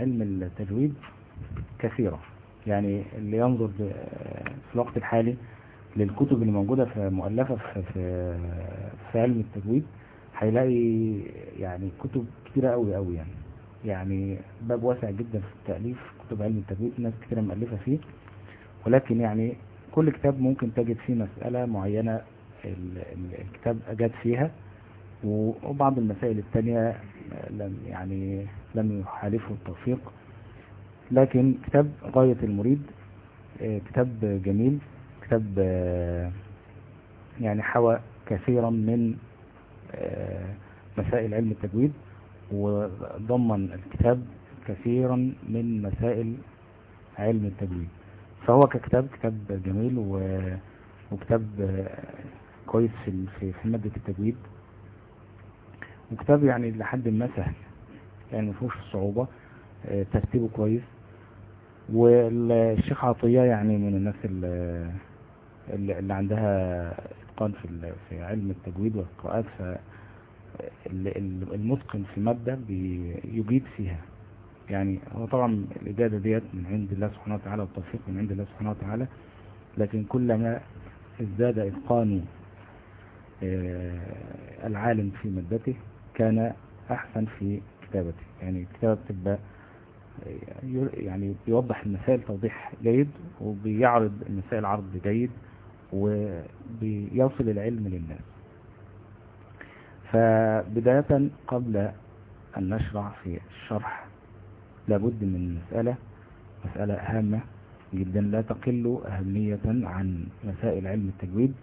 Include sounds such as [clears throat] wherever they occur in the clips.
علم التجويد كثيرة. يعني اللي ينظر في الوقت الحالي للكتب اللي موجودة في مؤلفة في, في, علم التجويد هيلاقي يعني كتب كتيرة قوي قوي يعني. يعني باب واسع جدا في التأليف كتب علم التجويد ناس كتيرة مؤلفة فيه. ولكن يعني كل كتاب ممكن تجد فيه مسألة معينة الكتاب أجاد فيها وبعض المسائل التانية لم يعني لم يحالفه التوفيق. لكن كتاب غاية المريد كتاب جميل كتاب يعني حوى كثيرا من مسائل علم التجويد وضمن الكتاب كثيرا من مسائل علم التجويد. فهو ككتاب كتاب جميل وكتاب كويس في في مادة التجويد. وكتاب يعني لحد ما سهل يعني مفهوش الصعوبة ترتيبه كويس. والشيخ عطية يعني من الناس اللي, اللي عندها إتقان في في علم التجويد والقراءات فالمتقن في مادة بيجيد فيها. يعني هو طبعا الإجادة ديت من عند الله سبحانه وتعالى والتوفيق من عند الله سبحانه وتعالى لكن كلما ازداد إتقان العالم في مادته كان أحسن في كتابته يعني الكتابة بتبقى يعني بيوضح المسائل توضيح جيد وبيعرض المسائل عرض جيد وبيصل العلم للناس. فبداية قبل أن نشرع في الشرح لابد من مسألة مسألة هامة جدا لا تقل أهمية عن مسائل علم التجويد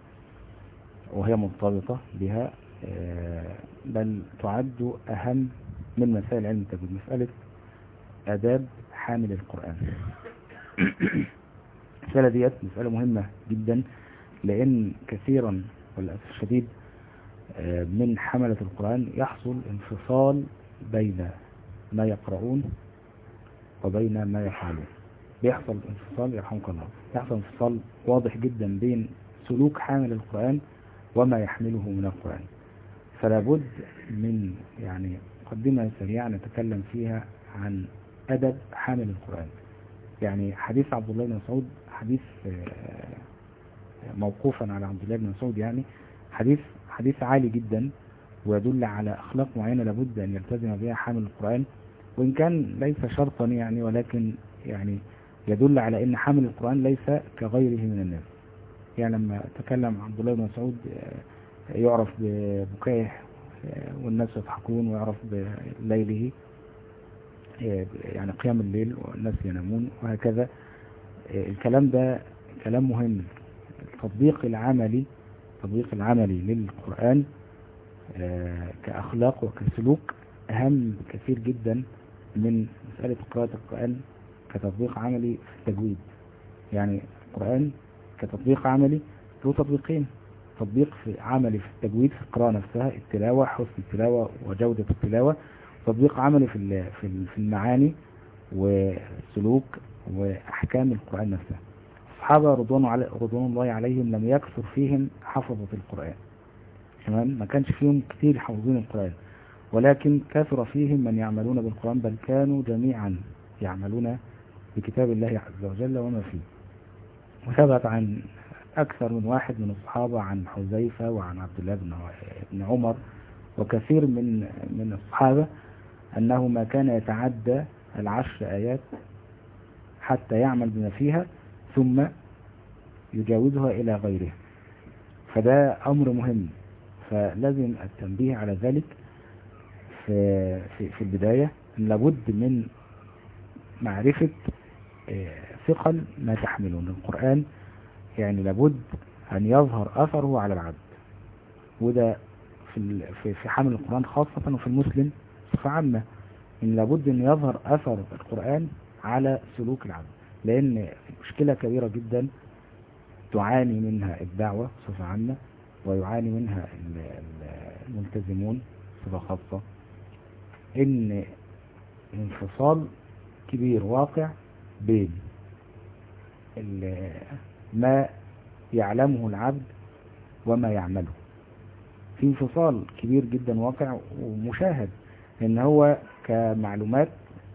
وهي مرتبطة بها بل تعد أهم من مسائل علم التجويد مسألة آداب حامل القرآن. [coughs] المسألة ديت مسألة مهمة جدا لأن كثيرا والأسف الشديد من حملة القرآن يحصل انفصال بين ما يقرؤون وبين ما يفعلون. بيحصل انفصال يرحمك الله يحصل انفصال واضح جدا بين سلوك حامل القرآن وما يحمله من القرآن. فلا بد من يعني مقدمة سريعة نتكلم فيها عن أدب حامل القرآن. يعني حديث عبد الله بن مسعود حديث موقوفا على عبد الله بن مسعود يعني حديث حديث عالي جدا ويدل على أخلاق معينة لابد أن يلتزم بها حامل القرآن. وإن كان ليس شرطا يعني ولكن يعني يدل على أن حامل القرآن ليس كغيره من الناس. يعني لما تكلم عبد الله بن مسعود يعرف ببكائه والناس يضحكون ويعرف بليله يعني قيام الليل والناس ينامون وهكذا. الكلام ده كلام مهم. التطبيق العملي التطبيق العملي للقرآن كأخلاق وكسلوك أهم كثير جدا من مسألة قراءة القرآن كتطبيق عملي في التجويد. يعني القرآن كتطبيق عملي له تطبيقين. تطبيق في عملي في التجويد في القراءة نفسها التلاوة حسن التلاوة وجودة التلاوة تطبيق عملي في في المعاني والسلوك وأحكام القرآن نفسها. الصحابة رضوان, علي رضوان الله عليهم لم يكثر فيهم حفظة القرآن. تمام؟ ما كانش فيهم كثير حافظين القرآن. ولكن كثر فيهم من يعملون بالقرآن بل كانوا جميعا يعملون بكتاب الله عز وجل وما فيه. وثبت عن أكثر من واحد من الصحابة عن حذيفة وعن عبد الله بن عمر وكثير من من الصحابة أنه ما كان يتعدى العشر آيات حتى يعمل بما فيها ثم يجاوزها إلى غيرها فده أمر مهم فلازم التنبيه على ذلك في, في, في البداية لابد من معرفة ثقل ما تحملون القرآن يعني لابد أن يظهر أثره على العبد. وده في في حمل القرآن خاصة وفي المسلم صفة عامة إن لابد أن يظهر أثر القرآن على سلوك العبد. لأن مشكلة كبيرة جدا تعاني منها الدعوة صفة عامة ويعاني منها الملتزمون صفة خاصة. إن انفصال كبير واقع بين ما يعلمه العبد وما يعمله. في انفصال كبير جدا واقع ومشاهد إن هو كمعلومات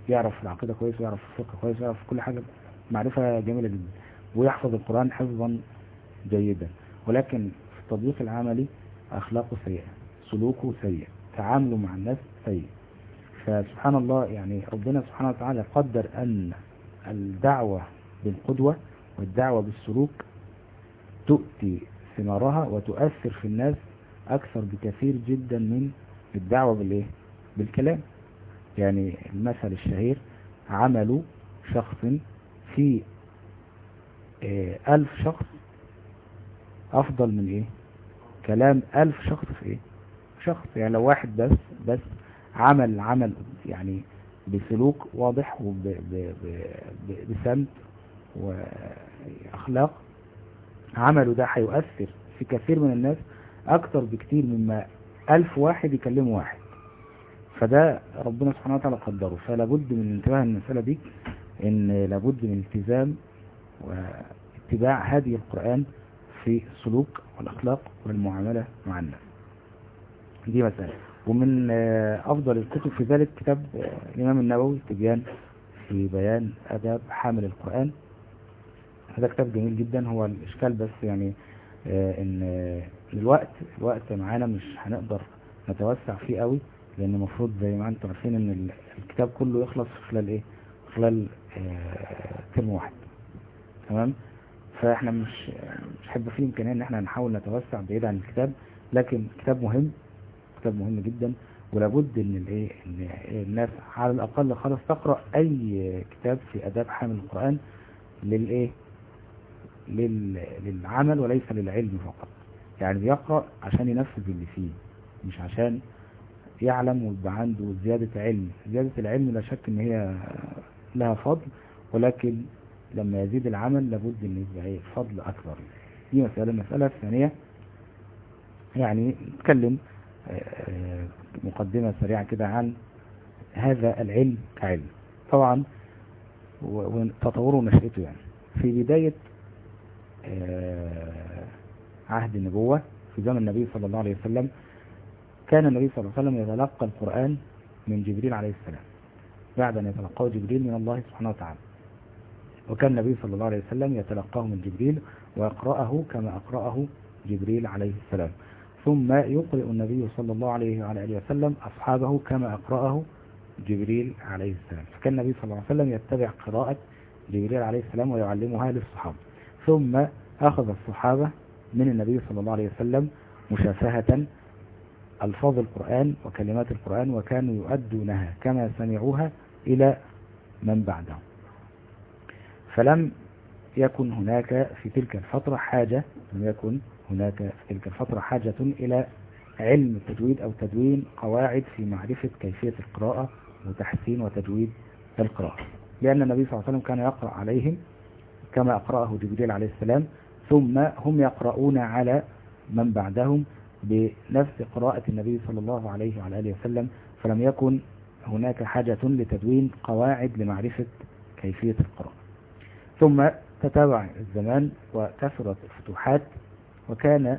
يعرف العقيدة كويس ويعرف الفقه كويس ويعرف كل حاجة معرفة جميلة جدا ويحفظ القرآن حفظا جيدا. ولكن في التطبيق العملي أخلاقه سيئة سلوكه سيء تعامله مع الناس سيء فسبحان الله يعني ربنا سبحانه وتعالى قدر أن الدعوة بالقدوة والدعوة بالسلوك تؤتي ثمارها وتؤثر في الناس أكثر بكثير جدا من الدعوة بالإيه؟ بالكلام. يعني المثل الشهير عمل شخص في ألف شخص أفضل من إيه؟ كلام ألف شخص في إيه؟ شخص. يعني لو واحد بس بس عمل عمل يعني بسلوك واضح وبسمت وأخلاق عمله ده هيؤثر في كثير من الناس أكثر بكثير مما ألف واحد يكلموا واحد. فده ربنا سبحانه وتعالى قدره. فلا بد من انتباه المسألة دي إن لابد من التزام واتباع هذه القرآن في السلوك والأخلاق والمعاملة مع الناس. دي مسألة. ومن أفضل الكتب في ذلك كتاب الإمام النووي تبيان في بيان أداب حامل القرآن هذا كتاب جميل جدا هو الإشكال بس يعني إن الوقت الوقت معانا مش هنقدر نتوسع فيه قوي لأن المفروض زي ما أنتم عارفين إن الكتاب كله يخلص خلال إيه؟ خلال ترم واحد. تمام؟ فإحنا مش مش هيبقى فيه إمكانية إن إحنا نحاول نتوسع بعيد عن الكتاب لكن كتاب مهم كتاب مهم جدا ولابد إن الايه إن الناس على الأقل خالص تقرأ أي كتاب في آداب حامل القرآن للايه لل... للعمل وليس للعلم فقط. يعني بيقرأ عشان ينفذ اللي فيه مش عشان يعلم ويبقى عنده زيادة علم. زيادة العلم لا شك إن هي لها فضل ولكن لما يزيد العمل لابد إن يبقى إيه؟ فضل أكبر. دي مسألة. المسألة الثانية يعني نتكلم مقدمة سريعة كده عن هذا العلم كعلم. طبعا وتطوره ونشأته يعني. في بداية عهد النبوة في زمن النبي صلى الله عليه وسلم. كان النبي صلى الله عليه وسلم يتلقى القرآن من جبريل عليه السلام بعد أن يتلقاه جبريل من الله سبحانه وتعالى. وكان النبي صلى الله عليه وسلم يتلقاه من جبريل ويقرأه كما أقرأه جبريل عليه السلام. ثم يقرئ النبي صلى الله عليه وعلى آله وسلم أصحابه كما أقرأه جبريل عليه السلام. فكان النبي صلى الله عليه وسلم يتبع قراءة جبريل عليه السلام ويعلمها للصحابة. ثم أخذ الصحابة من النبي صلى الله عليه وسلم مشافهة ألفاظ القرآن وكلمات القرآن وكانوا يؤدونها كما سمعوها إلى من بعدهم. فلم يكن هناك في تلك الفترة حاجة لم يكن هناك في تلك الفترة حاجة إلى علم التجويد أو تدوين قواعد في معرفة كيفية القراءة وتحسين وتجويد القراءة. لأن النبي صلى الله عليه وسلم كان يقرأ عليهم كما أقرأه جبريل عليه السلام ثم هم يقرؤون على من بعدهم بنفس قراءة النبي صلى الله عليه وعلى آله وسلم فلم يكن هناك حاجة لتدوين قواعد لمعرفة كيفية القراءة. ثم تتابع الزمان وكثرت الفتوحات وكان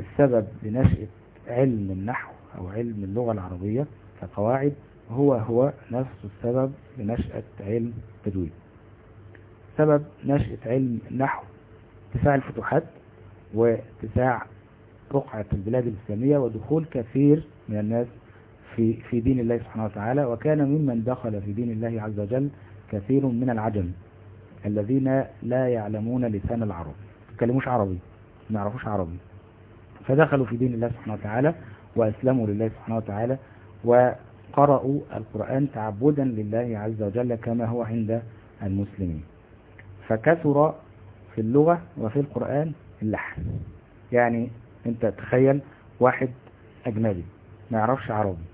السبب لنشأة علم النحو أو علم اللغة العربية كقواعد هو هو نفس السبب لنشأة علم التدوين. سبب نشأة علم النحو اتساع الفتوحات واتساع رقعة البلاد الإسلامية ودخول كثير من الناس في في دين الله سبحانه وتعالى وكان ممن دخل في دين الله عز وجل كثير من العجم الذين لا يعلمون لسان العرب يتكلموش عربي ما يعرفوش عربي. فدخلوا في دين الله سبحانه وتعالى وأسلموا لله سبحانه وتعالى وقرأوا القرآن تعبدا لله عز وجل كما هو عند المسلمين. فكثر في اللغة وفي القرآن اللحن. يعني أنت تخيل واحد أجنبي ما يعرفش عربي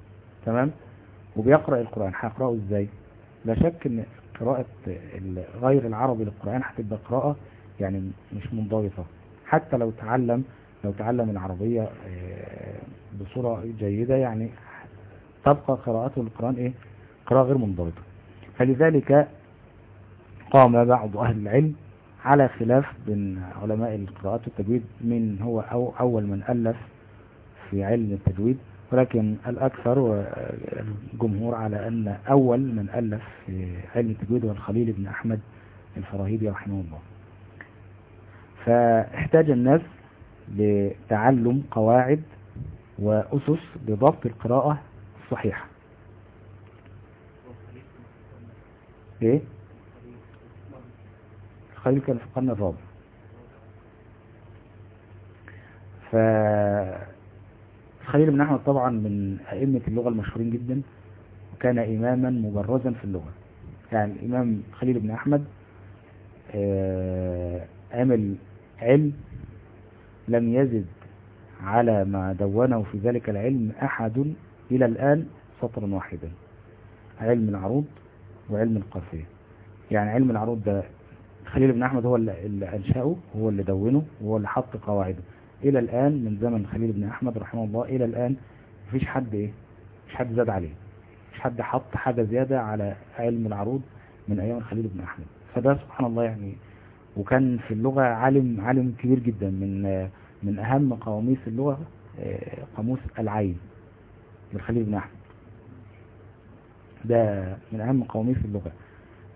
تمام؟ وبيقرأ القرآن هيقرأه إزاي؟ لا شك إن قراءة غير العربي للقرآن هتبقى قراءة يعني مش منضبطة. حتى لو تعلم لو تعلم العربية بصورة جيدة يعني تبقى قراءته للقرآن إيه؟ قراءة غير منضبطة. فلذلك قام بعض أهل العلم على خلاف بين علماء القراءات والتجويد من هو أو أول من ألف في علم التجويد ولكن الأكثر والجمهور على أن أول من ألف في علم التجويد هو الخليل بن أحمد الفراهيدي رحمه الله. فاحتاج الناس لتعلم قواعد وأسس لضبط القراءة الصحيحة. إيه؟ الخليل كان في القرن الرابع. فالخليل بن أحمد طبعا من أئمة اللغة المشهورين جدا وكان إماما مبرزا في اللغة. يعني الإمام خليل بن أحمد آه، عمل علم لم يزد على ما دونه في ذلك العلم أحد إلى الآن سطرا واحدا علم العروض وعلم القافية. يعني علم العروض ده خليل بن أحمد هو اللي أنشأه هو اللي دونه وهو اللي حط قواعده. إلى الآن من زمن خليل بن أحمد رحمه الله إلى الآن مفيش حد إيه؟ مفيش حد زاد عليه. مفيش حد حط حاجة زيادة على علم العروض من أيام خليل بن أحمد. فده سبحان الله يعني وكان في اللغة عالم عالم كبير جدا من من أهم قواميس اللغة قاموس العين للخليل بن أحمد. ده من أهم قواميس اللغة.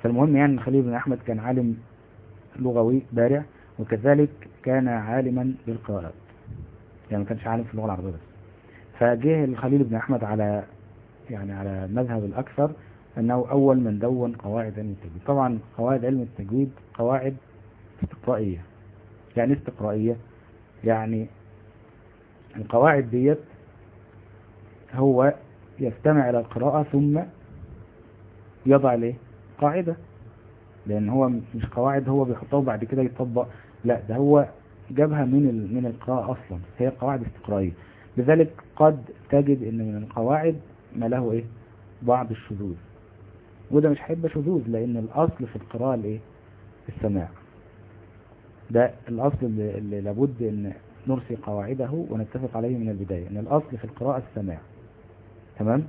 فالمهم يعني الخليل بن أحمد كان عالم لغوي بارع وكذلك كان عالما بالقراءات يعني ما كانش عالم في اللغة العربية بس. فجه الخليل بن أحمد على يعني على مذهب الأكثر أنه أول من دون قواعد علم التجويد. طبعا قواعد علم التجويد قواعد استقرائية. يعني استقرائية؟ يعني القواعد ديت هو يستمع إلى القراءة ثم يضع له قاعدة. لأن هو مش قواعد هو بيحطها وبعد كده يطبق. لا ده هو جابها من من القراءة أصلا. هي قواعد استقرائية. لذلك قد تجد إن من القواعد ما له إيه؟ بعض الشذوذ. وده مش هيبقى شذوذ لأن الأصل في القراءة الإيه؟ السماع. ده الأصل اللي, لابد إن نرسي قواعده ونتفق عليه من البداية إن الأصل في القراءة السماع. تمام؟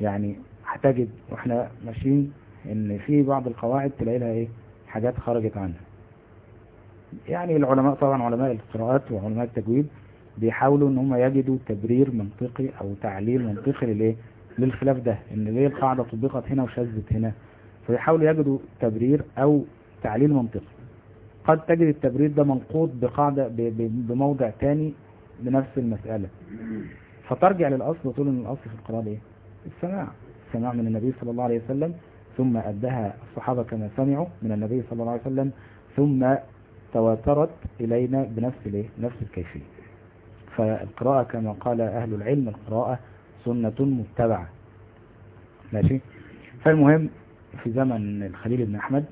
يعني هتجد وإحنا ماشيين إن في بعض القواعد تلاقي لها إيه؟ حاجات خرجت عنها. يعني العلماء طبعا علماء القراءات وعلماء التجويد بيحاولوا إن هم يجدوا تبرير منطقي أو تعليل منطقي للإيه؟ للخلاف ده. إن ليه القاعدة طبقت هنا وشذت هنا؟ فيحاولوا يجدوا تبرير أو تعليل منطقي. قد تجد التبرير ده منقوط بقاعدة بموضع تاني لنفس المسألة. فترجع للأصل وتقول إن الأصل في القراءة إيه؟ السماع. السماع من النبي صلى الله عليه وسلم ثم أدها الصحابة كما سمعوا من النبي صلى الله عليه وسلم ثم تواترت إلينا بنفس الايه نفس الكيفية. فالقراءة كما قال أهل العلم القراءة سنة متبعة. ماشي؟ فالمهم في زمن الخليل بن أحمد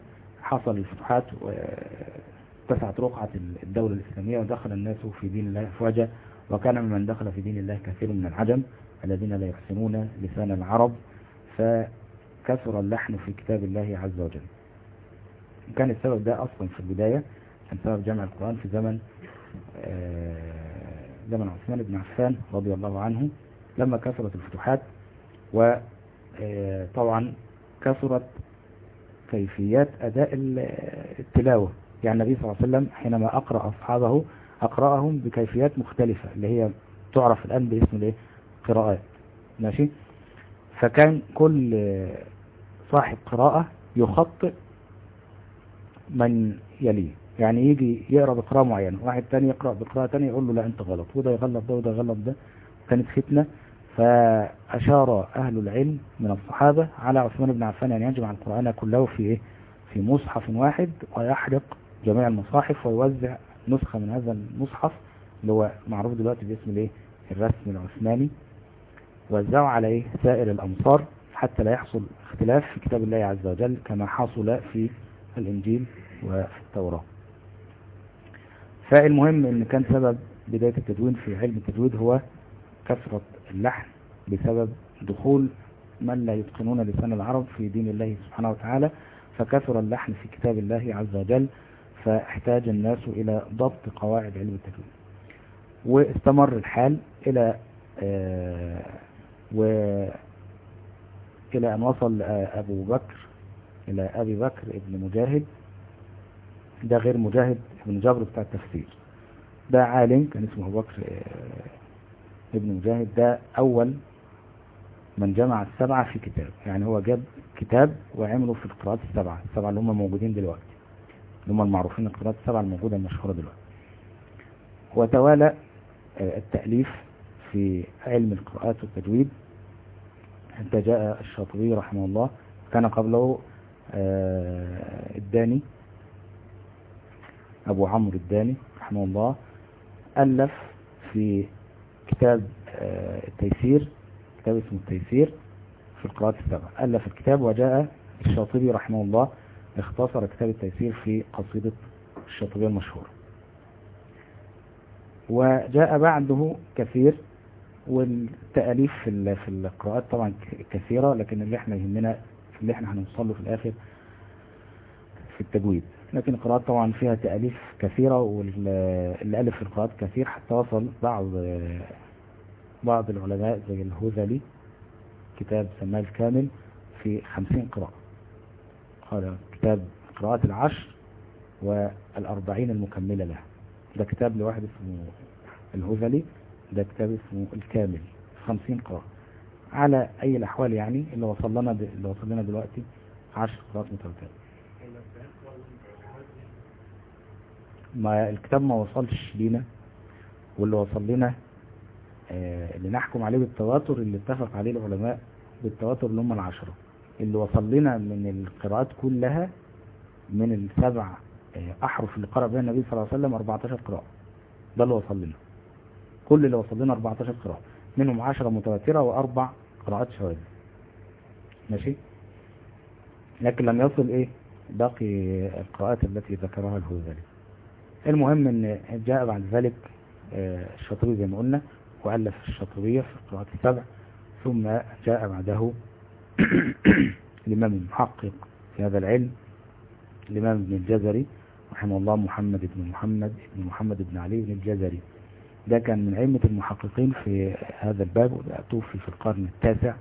حصل الفتوحات واتسعت رقعة الدولة الإسلامية ودخل الناس في دين الله أفواجا وكان ممن دخل في دين الله كثير من العجم الذين لا يحسنون لسان العرب. فكثر اللحن في كتاب الله عز وجل. كان السبب ده أصلا في البداية كان سبب جمع القرآن في زمن زمن عثمان بن عفان رضي الله عنه لما كثرت الفتوحات وطبعا كثرت كيفيات أداء التلاوة. يعني النبي صلى الله عليه وسلم حينما أقرأ أصحابه أقرأهم بكيفيات مختلفة اللي هي تعرف الآن باسم الإيه؟ قراءات. ماشي؟ فكان كل صاحب قراءة يخطئ من يليه. يعني يجي يقرأ بقراءة معينة واحد تاني يقرأ بقراءة تانية يقول له لا أنت غلط وده يغلط ده وده يغلط ده. كانت فتنة. فأشار أهل العلم من الصحابة على عثمان بن عفان أن يجمع القرآن كله في إيه؟ في مصحف واحد ويحرق جميع المصاحف ويوزع نسخة من هذا المصحف اللي هو معروف دلوقتي باسم الإيه؟ الرسم العثماني. وزعوا على إيه سائر الأمصار. حتى لا يحصل اختلاف في كتاب الله عز وجل كما حصل في الإنجيل وفي التوراة. فالمهم إن كان سبب بداية التدوين في علم التجويد هو كثرة اللحن بسبب دخول من لا يتقنون لسان العرب في دين الله سبحانه وتعالى فكثر اللحن في كتاب الله عز وجل فاحتاج الناس إلى ضبط قواعد علم التجويد واستمر الحال إلى آه إلى أن وصل أبو بكر إلى أبي بكر ابن مجاهد. ده غير مجاهد ابن جبر بتاع التفسير. ده عالم كان اسمه أبو بكر ابن مجاهد. ده أول من جمع السبعة في كتاب. يعني هو جاب كتاب وعمله في القراءات السبعة السبعة اللي هم موجودين دلوقتي اللي هم المعروفين القراءات السبعة الموجودة المشهورة دلوقتي. وتوالى التأليف في علم القراءات والتجويد حتى جاء الشاطبي رحمه الله كان قبله الداني أبو عمرو الداني رحمه الله ألف في كتاب التيسير كتاب اسمه التيسير في القراءات السبع ألف الكتاب وجاء الشاطبي رحمه الله اختصر كتاب التيسير في قصيدة الشاطبية المشهورة وجاء بعده كثير والتأليف في في القراءات طبعا كثيرة لكن اللي إحنا يهمنا اللي إحنا هنوصل له في الآخر في التجويد. لكن القراءات طبعا فيها تأليف كثيرة واللي ألف في القراءات كثير حتى وصل بعض بعض العلماء زي الهذلي كتاب سماه الكامل في خمسين قراءة. قال كتاب قراءات العشر والأربعين المكملة له. ده كتاب لواحد اسمه الهذلي ده كتاب اسمه الكامل خمسين قراءة. على أي الأحوال يعني؟ اللي وصل لنا اللي وصل لنا دلوقتي عشر قراءات متواترة. ما الكتاب ما وصلش لينا واللي وصل لنا آه اللي نحكم عليه بالتواتر اللي اتفق عليه العلماء بالتواتر اللي هم العشرة. اللي وصل لنا من القراءات كلها من السبع آه أحرف اللي قرأ بها النبي صلى الله عليه وسلم 14 قراءة. ده اللي وصل لنا. كل اللي وصل لنا 14 قراءة. منهم 10 متواترة وأربع قراءات شواذ ماشي؟ لكن لم يصل إيه؟ باقي القراءات التي ذكرها الهذلي المهم إن جاء بعد ذلك الشاطبي زي ما قلنا وألف الشاطبية في القراءات السبع ثم جاء بعده [coughs] الإمام المحقق في هذا العلم الإمام ابن الجزري رحمه الله محمد بن محمد بن محمد بن علي بن الجزري. ده كان من أئمة المحققين في هذا الباب توفي في القرن التاسع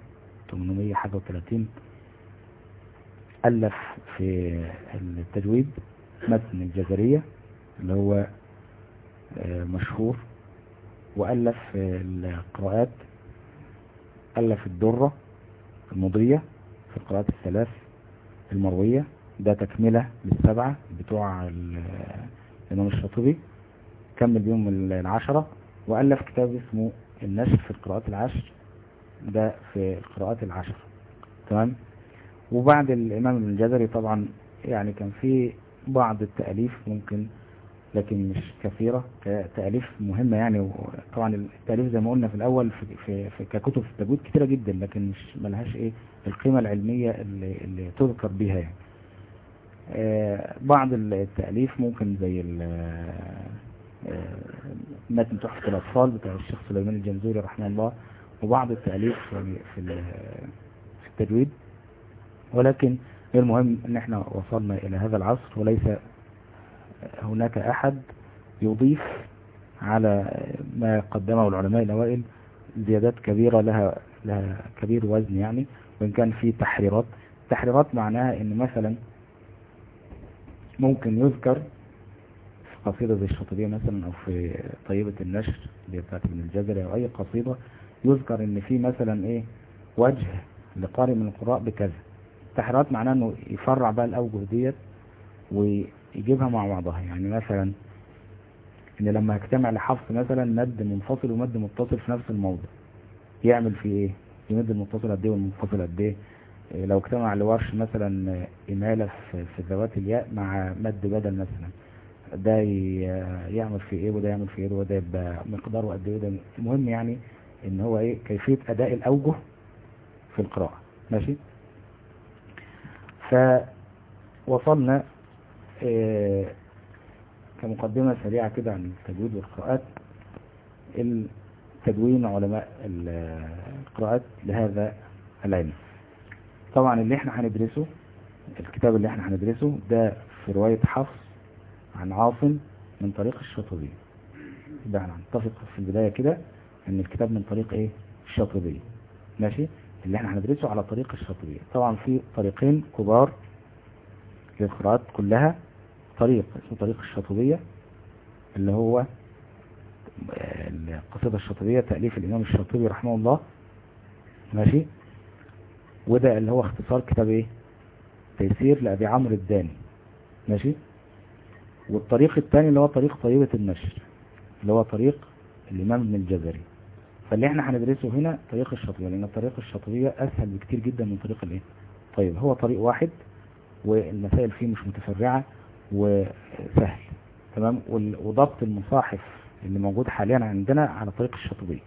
800 حاجة وثلاثين ألف في التجويد متن الجزرية اللي هو مشهور وألف القراءات ألف الدرة المضية في القراءات الثلاث المروية ده تكملة للسبعة بتوع الإمام الشاطبي كمل بيهم العشرة وألف كتاب اسمه النشر في القراءات العشر. ده في القراءات العشر. تمام؟ وبعد الإمام ابن الجزري طبعا يعني كان في بعض التأليف ممكن لكن مش كثيرة كتأليف مهمة يعني. طبعا التأليف زي ما قلنا في الأول في, في, في ككتب في التجويد كثيرة جدا لكن مش ملهاش إيه القيمة العلمية اللي, اللي تذكر بها يعني. آه بعض التأليف ممكن زي متن تحفة الأطفال بتاع الشيخ سليمان الجنزوري رحمه الله وبعض التأليف في في التجويد. ولكن المهم إن إحنا وصلنا إلى هذا العصر وليس هناك أحد يضيف على ما قدمه العلماء الأوائل زيادات كبيرة لها, لها كبير وزن يعني وإن كان في تحريرات. تحريرات معناها إن مثلا ممكن يذكر قصيدة زي الشاطبية مثلا أو في طيبة النشر اللي بتاعت ابن الجزري أو أي قصيدة يذكر إن في مثلا إيه وجه لقارئ من القراء بكذا. التحريرات معناه إنه يفرع بقى الأوجه ديت ويجيبها مع بعضها. يعني مثلا إن لما يجتمع لحفص مثلا مد منفصل ومد متصل في نفس الموضع يعمل فيه إيه؟ يمد المتصل قد إيه والمنفصل قد إيه. لو اجتمع لورش مثلا إمالة في ذوات الياء مع مد بدل مثلا. ده يعمل في إيه وده يعمل في إيه وده يبقى مقداره قد إيه. وده المهم يعني ان هو إيه كيفية أداء الأوجه في القراءة. ماشي؟ فوصلنا إيه كمقدمة سريعة كده عن التجويد والقراءات. التدوين علماء القراءات لهذا العلم. طبعا اللي إحنا هندرسه الكتاب اللي إحنا هندرسه ده في رواية حفص عن عاصم من طريق الشاطبي. إحنا هنتفق في البداية كده إن الكتاب من طريق إيه؟ الشاطبي. ماشي؟ اللي إحنا هندرسه على طريق الشاطبية طبعا في طريقين كبار للقراءات كلها. طريق اسمه طريق الشاطبية اللي هو القصيدة الشاطبية تأليف الإمام الشاطبي رحمه الله. ماشي؟ وده اللي هو اختصار كتاب إيه؟ تيسير لأبي عمرو الداني. ماشي؟ والطريق الثاني اللي هو طريق طيبة النشر اللي هو طريق الإمام ابن الجزري. فاللي إحنا هندرسه هنا طريق الشاطبية لأن الطريق الشاطبية أسهل بكتير جدا من طريق الإيه؟ طيب هو طريق واحد والمسائل فيه مش متفرعة وسهل تمام؟ وضبط المصاحف اللي موجود حاليا عندنا على طريق الشاطبية.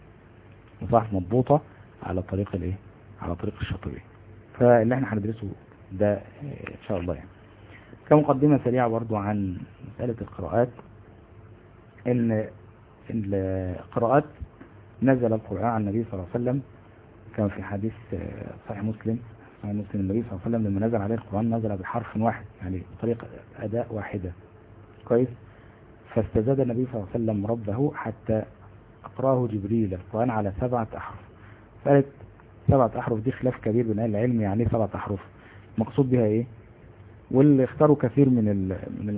مصاحف مضبوطة على طريق الإيه؟ على طريق الشاطبية. فاللي إحنا هندرسه ده إن شاء الله يعني. كمقدمة سريعة برضو عن مسألة القراءات. إن القراءات نزل القرآن عن النبي صلى الله عليه وسلم كان في حديث صحيح مسلم صحيح مسلم النبي صلى الله عليه وسلم لما نزل عليه القرآن نزل بحرف واحد يعني بطريقة أداء واحدة. كويس؟ فاستزاد النبي صلى الله عليه وسلم ربه حتى أقرأه جبريل. القرآن على سبعة أحرف. قالت سبعة أحرف دي خلاف كبير بين أهل العلم يعني سبعة أحرف. مقصود بها إيه؟ واللي اختاروا كثير من من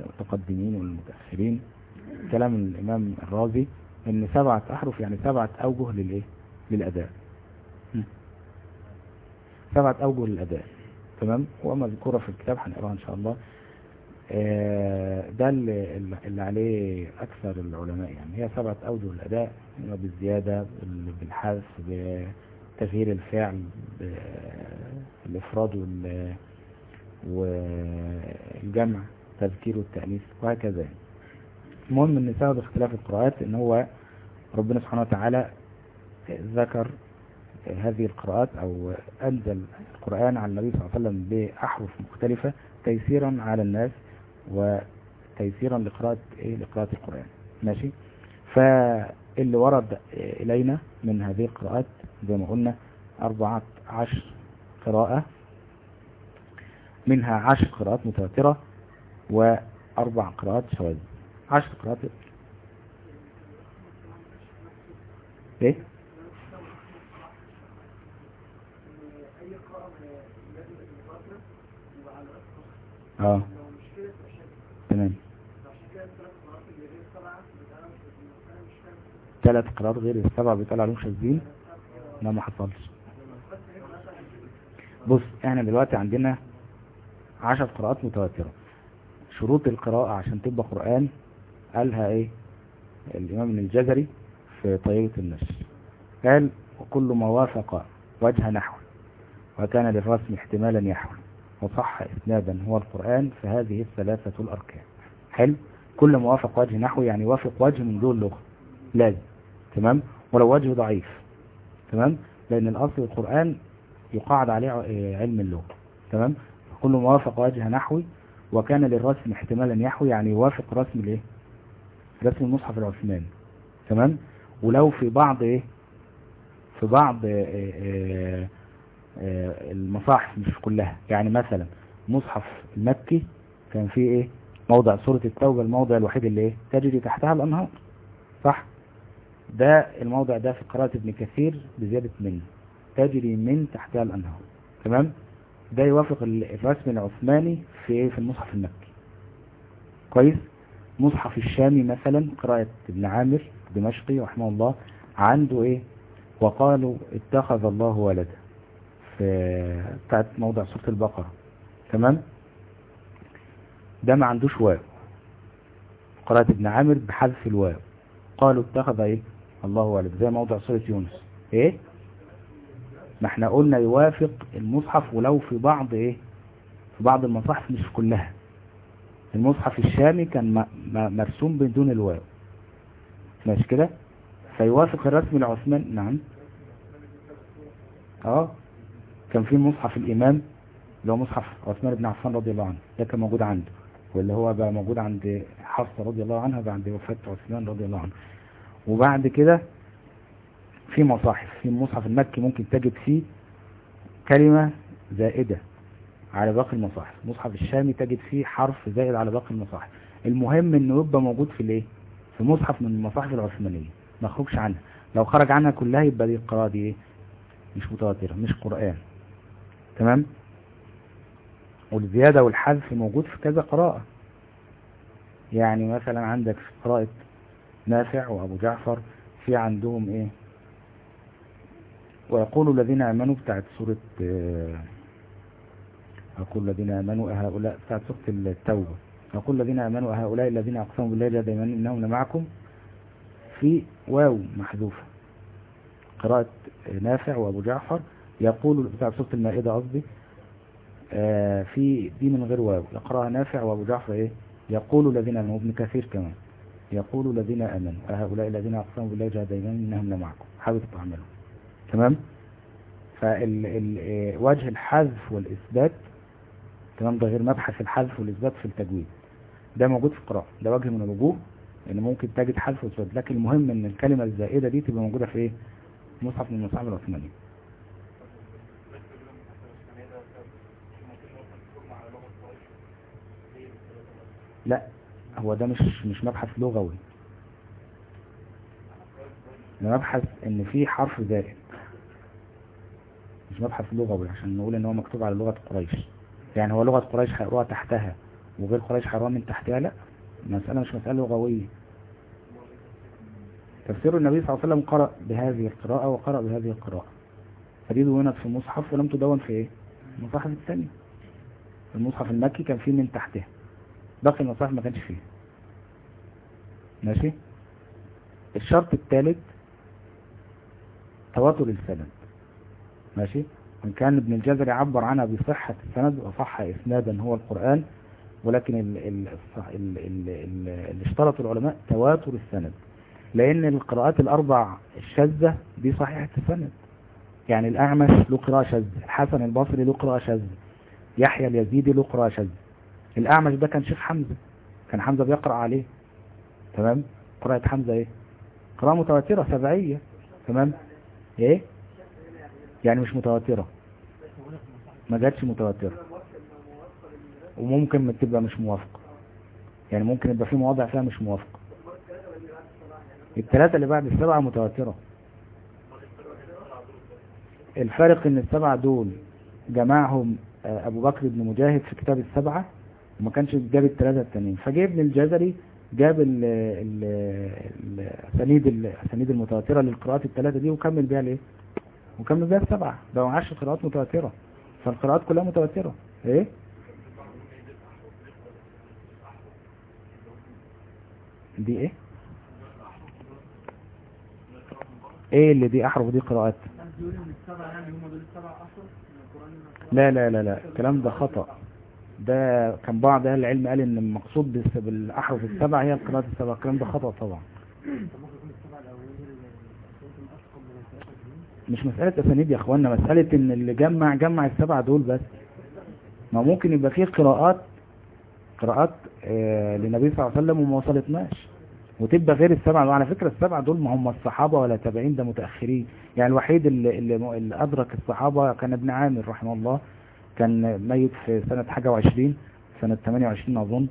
المتقدمين والمتأخرين. كلام الإمام الرازي إن سبعة أحرف يعني سبعة أوجه للإيه؟ للأداء. سبعة أوجه للأداء. تمام؟ ومذكورة في الكتاب هنقراها إن شاء الله. ده اللي عليه أكثر العلماء يعني. هي سبعة أوجه للأداء بالزيادة بالحذف بتغيير الفعل بالإفراد والجمع تذكير والتأنيث وهكذا. المهم إن سبب اختلاف القراءات إن هو ربنا سبحانه وتعالى ذكر هذه القراءات أو أنزل القرآن على النبي صلى الله عليه وسلم بأحرف مختلفة تيسيرا على الناس وتيسيرا لقراءة إيه؟ لقراءة القرآن. ماشي؟ فاللي ورد إلينا من هذه القراءات زي ما قلنا أربعة عشر قراءة منها عشر قراءات متواترة وأربع قراءات شواذ. عشر قراءات إيه؟ آه. تمام. ثلاث قراءات غير السبعة بيتقال عليهم شاذين لا ما حصلش. بص إحنا دلوقتي عندنا عشر قراءات متواترة. شروط القراءة عشان تبقى قرآن قالها إيه؟ الإمام الجزري في طيبة النشر قال وكل ما وافق وجه نحو وكان للرسم احتمالا يحوي وصح اسنادا هو القرآن فهذه الثلاثة الأركان. حلو. كل ما وافق وجه نحو يعني وافق وجه من دون لغة. لازم. تمام؟ ولو وجه ضعيف. تمام؟ لأن الأصل القرآن يقاعد عليه علم اللغة. تمام؟ كل ما وافق وجه نحوي وكان للرسم احتمالا يحوي يعني يوافق رسم الإيه؟ رسم المصحف العثماني. تمام؟ ولو في بعض إيه؟ في بعض إيه إيه المصاحف مش كلها. يعني مثلا مصحف المكي كان فيه إيه؟ موضع سورة التوبة الموضع الوحيد اللي إيه؟ تجري تحتها الأنهار. صح؟ ده الموضع ده في قراءة ابن كثير بزيادة من تجري من تحتها الأنهار. تمام؟ ده يوافق الرسم العثماني في إيه؟ في المصحف المكي. كويس؟ مصحف الشامي مثلا قراءة ابن عامر دمشقي رحمه الله عنده إيه؟ وقالوا اتخذ الله ولدا. في بتاعت موضع سورة البقرة. تمام؟ ده ما عندوش واو. قراءة ابن عامر بحذف الواو. قالوا اتخذ إيه؟ الله ولد زي موضع سورة يونس. إيه؟ ما إحنا قلنا يوافق المصحف ولو في بعض إيه في بعض المصاحف مش كلها. المصحف الشامي كان مرسوم بدون الواو. ماشي كده؟ فيوافق الرسم العثماني نعم. آه. كان في مصحف الإمام اللي هو مصحف عثمان بن عفان رضي الله عنه ده كان موجود عنده. واللي هو بقى موجود عند حفصة رضي الله عنها بعد وفاة عثمان رضي الله عنه. وبعد كده في مصاحف في المصحف المكي ممكن تجد فيه كلمة زائدة على باقي المصاحف. المصحف الشامي تجد فيه حرف زائد على باقي المصاحف. المهم إنه يبقى موجود في الإيه؟ في مصحف من المصاحف العثمانية. ما يخرجش عنها. لو خرج عنها كلها يبقى دي القراءة دي إيه؟ مش متواترة مش قرآن. تمام؟ والزيادة والحذف موجود في كذا قراءة. يعني مثلا عندك في قراءة نافع وأبو جعفر في عندهم إيه؟ ويقول الذين آمنوا بتاعت سورة آه، يقول الذين آمنوا هؤلاء بتاعت سورة التوبة. يقول الذين آمنوا هؤلاء الذين أقسموا بالله جاد إيمان إنهم لمعكم في واو محذوفة. قراءة نافع وأبو جعفر يقول بتاع سورة المائدة قصدي آه، في دي من غير واو. يقرأها نافع وأبو جعفر إيه؟ يقول الذين آمنوا ابن كثير كمان. يقول الذين آمنوا هؤلاء الذين أقسموا بالله جاد إيمان إنهم لمعكم. حاولوا تعملوا تمام؟ فوجه الحذف والإثبات تمام؟ ده غير مبحث الحذف والإثبات في التجويد. ده موجود في القراءة ده وجه من الوجوه إن ممكن تجد حذف وإثبات. لكن المهم إن الكلمة الزائدة دي تبقى موجودة في إيه؟ مصحف من المصاحف العثمانية. لا هو ده مش مش مبحث لغوي. ده مبحث إن في حرف زائد. مش مبحث لغوي عشان نقول إن هو مكتوب على لغة قريش. يعني هو لغة قريش هيقروها تحتها وغير قريش هيقروها من تحتها لا. المسألة مش مسألة لغوية. تفسير النبي صلى الله عليه وسلم قرأ بهذه القراءة وقرأ بهذه القراءة. فدي دونت في المصحف ولم تدون في إيه؟ المصحف الثاني. المصحف المكي كان فيه من تحته باقي المصاحف ما كانش فيه. ماشي؟ الشرط الثالث تواتر السند. ماشي؟ وإن كان ابن الجزري عبر عنها بصحة السند وصح إسنادا هو القرآن ولكن اللي اشترط العلماء تواتر السند لأن القراءات الأربع الشاذة دي صحيحة السند. يعني الأعمش له قراءة شاذة الحسن البصري له قراءة شاذة يحيى اليزيدي له قراءة شاذة الأعمش ده كان شيخ حمزة كان حمزة بيقرأ عليه. تمام؟ قراءة حمزة إيه؟ قراءة متواترة سبعية. تمام؟ إيه؟ يعني مش متواترة ما جاتش متواترة وممكن تبقى مش موافقة. يعني ممكن يبقى في مواضع فيها مش موافقة. الثلاثة اللي بعد السبعة متواترة الفرق إن السبعة دول جمعهم أبو بكر بن مجاهد في كتاب السبعة وما كانش جاب الثلاثة التانيين. فجاء ابن الجزري جاب الأسانيد الأسانيد المتواترة للقراءات الثلاثة دي وكمل بيها الايه وكمل بيها السبعة ده 10 قراءات متواترة. فالقراءات كلها متواترة. إيه؟ دي إيه؟ إيه اللي دي أحرف دي قراءات؟ لا لا لا لا. الكلام ده خطأ. ده كان بعض أهل العلم قال إن المقصود بالأحرف السبع هي القراءات السبع الكلام ده خطأ طبعا. مش مسألة أسانيد يا اخوانا مسألة إن اللي جمع جمع السبع دول بس. ما ممكن يبقى فيه قراءات قراءات آه للنبي صلى الله عليه وسلم وما وصلتناش. وتبقى غير السبعة وعلى فكرة السبعة دول ما هم الصحابة ولا تابعين ده متأخرين. يعني الوحيد اللي, اللي أدرك الصحابة كان ابن عامر رحمه الله. كان ميت في سنة حاجة وعشرين سنة 28 أظن.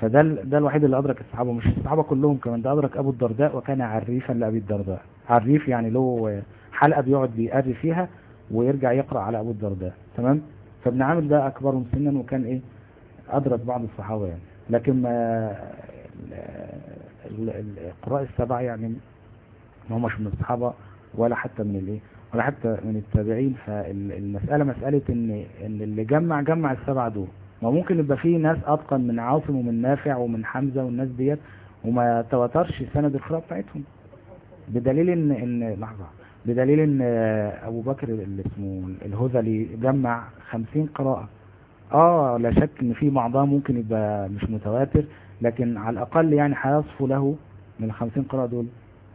فده ده الوحيد اللي أدرك الصحابة. مش الصحابة كلهم كمان ده أدرك أبو الدرداء وكان عريفا لأبي الدرداء. عريف يعني له حلقة بيقعد بيقري فيها ويرجع يقرأ على أبو الدرداء. تمام؟ فابن عامر ده أكبرهم سنا وكان إيه؟ أدرك بعض الصحابة يعني. لكن ما القراء السبع يعني ما همش من الصحابة ولا حتى من الإيه؟ ولا حتى من التابعين. فالمسألة مسألة ان إن اللي جمع جمع السبع دول. ما ممكن يبقى فيه ناس أتقن من عاصم ومن نافع ومن حمزة والناس ديت وما تواترش سند القراءة بتاعتهم. بدليل ان ان لحظة. بدليل إن أبو بكر اللي اسمه الهذلي جمع خمسين قراءة. آه لا شك إن في بعضها ممكن يبقى مش متواتر لكن على الأقل يعني هيصفوا له من الخمسين قراءة دول.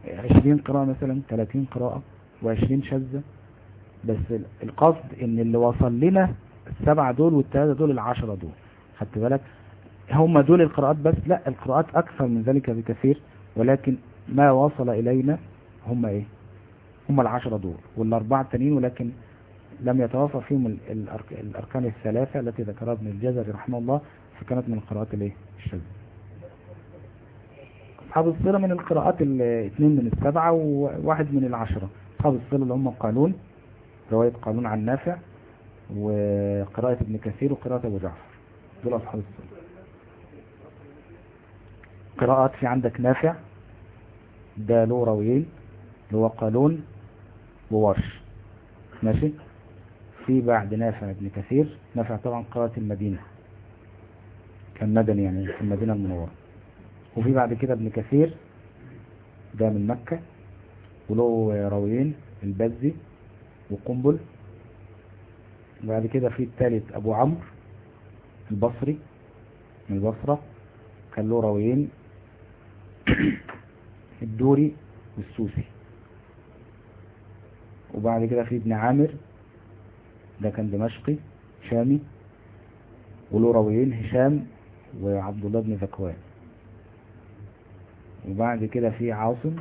عشرين قراءة مثلا ثلاثين قراءة وعشرين شاذة. بس القصد إن اللي وصل لنا السبعة دول والثلاثة دول العشرة دول. خدت بالك؟ هم دول القراءات بس لا القراءات أكثر من ذلك بكثير ولكن ما وصل إلينا هم إيه؟ هم العشرة دول والأربعة التانيين ولكن لم يتوافر فيهم الأركان الثلاثة التي ذكرها ابن الجزري رحمه الله فكانت من القراءات الايه الشاذة. أصحاب الصلة من القراءات الاثنين من السبعة وواحد من العشرة. أصحاب الصلة اللي هم قانون رواية قانون عن نافع وقراءة ابن كثير وقراءة أبو جعفر. دول أصحاب الصلة. قراءات في عندك نافع ده له راويين اللي هو قالون وورش ماشي؟ في بعد نافع ابن كثير. نافع طبعا قراءة المدينة. كان مدني يعني في المدينة المنورة. وفي بعد كده ابن كثير ده من مكة. وله راويين البزي وقنبل. وبعد كده في الثالث أبو عمرو البصري من البصرة. كان له راويين [clears throat] الدوري والسوسي. وبعد كده في ابن عامر ده كان دمشقي شامي وله راويين هشام وعبد الله بن ذكوان. وبعد كده في عاصم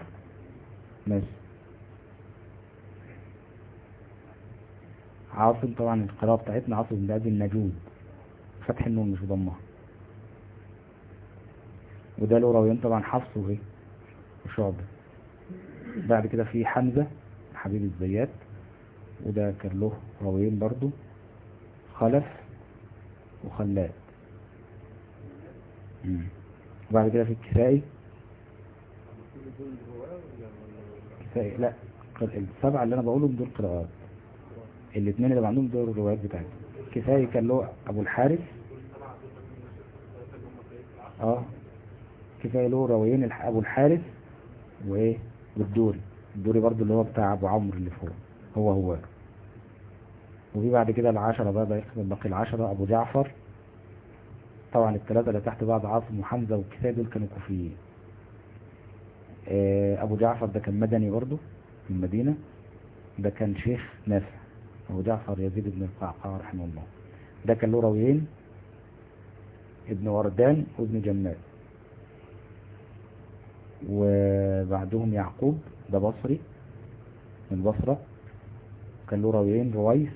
ماشي عاصم طبعا القراءة بتاعتنا عاصم بن أبي النجود. فتح النون مش ضمها. وده له راويين طبعا حفص وإيه؟ وشعبة. بعد كده في حمزة حبيب الزيات وده كان له راويين برضو خلف وخلاد وبعد كده في الكسائي كسائي لا السبعة اللي أنا بقولهم دول قراءات. الاثنين اللي عندهم دول الروايات بتاعتهم. كفاية كان له أبو الحارث. آه. كفاية له راويين أبو الحارث وإيه؟ والدوري. الدوري برضو اللي هو بتاع أبو عمرو اللي فوق هو هو. وفي بعد كده العشرة بقى باقي العشرة أبو جعفر. طبعا الثلاثة اللي تحت بعض عاصم وحمزة والكساء دول كانوا كوفيين. أبو جعفر ده كان مدني برضو في المدينة. ده كان شيخ نافع. أبو جعفر يزيد بن القعقاع رحمه الله. ده كان له راويين ابن وردان وابن جمال. وبعدهم يعقوب. ده بصري من البصرة كان له راويين رويس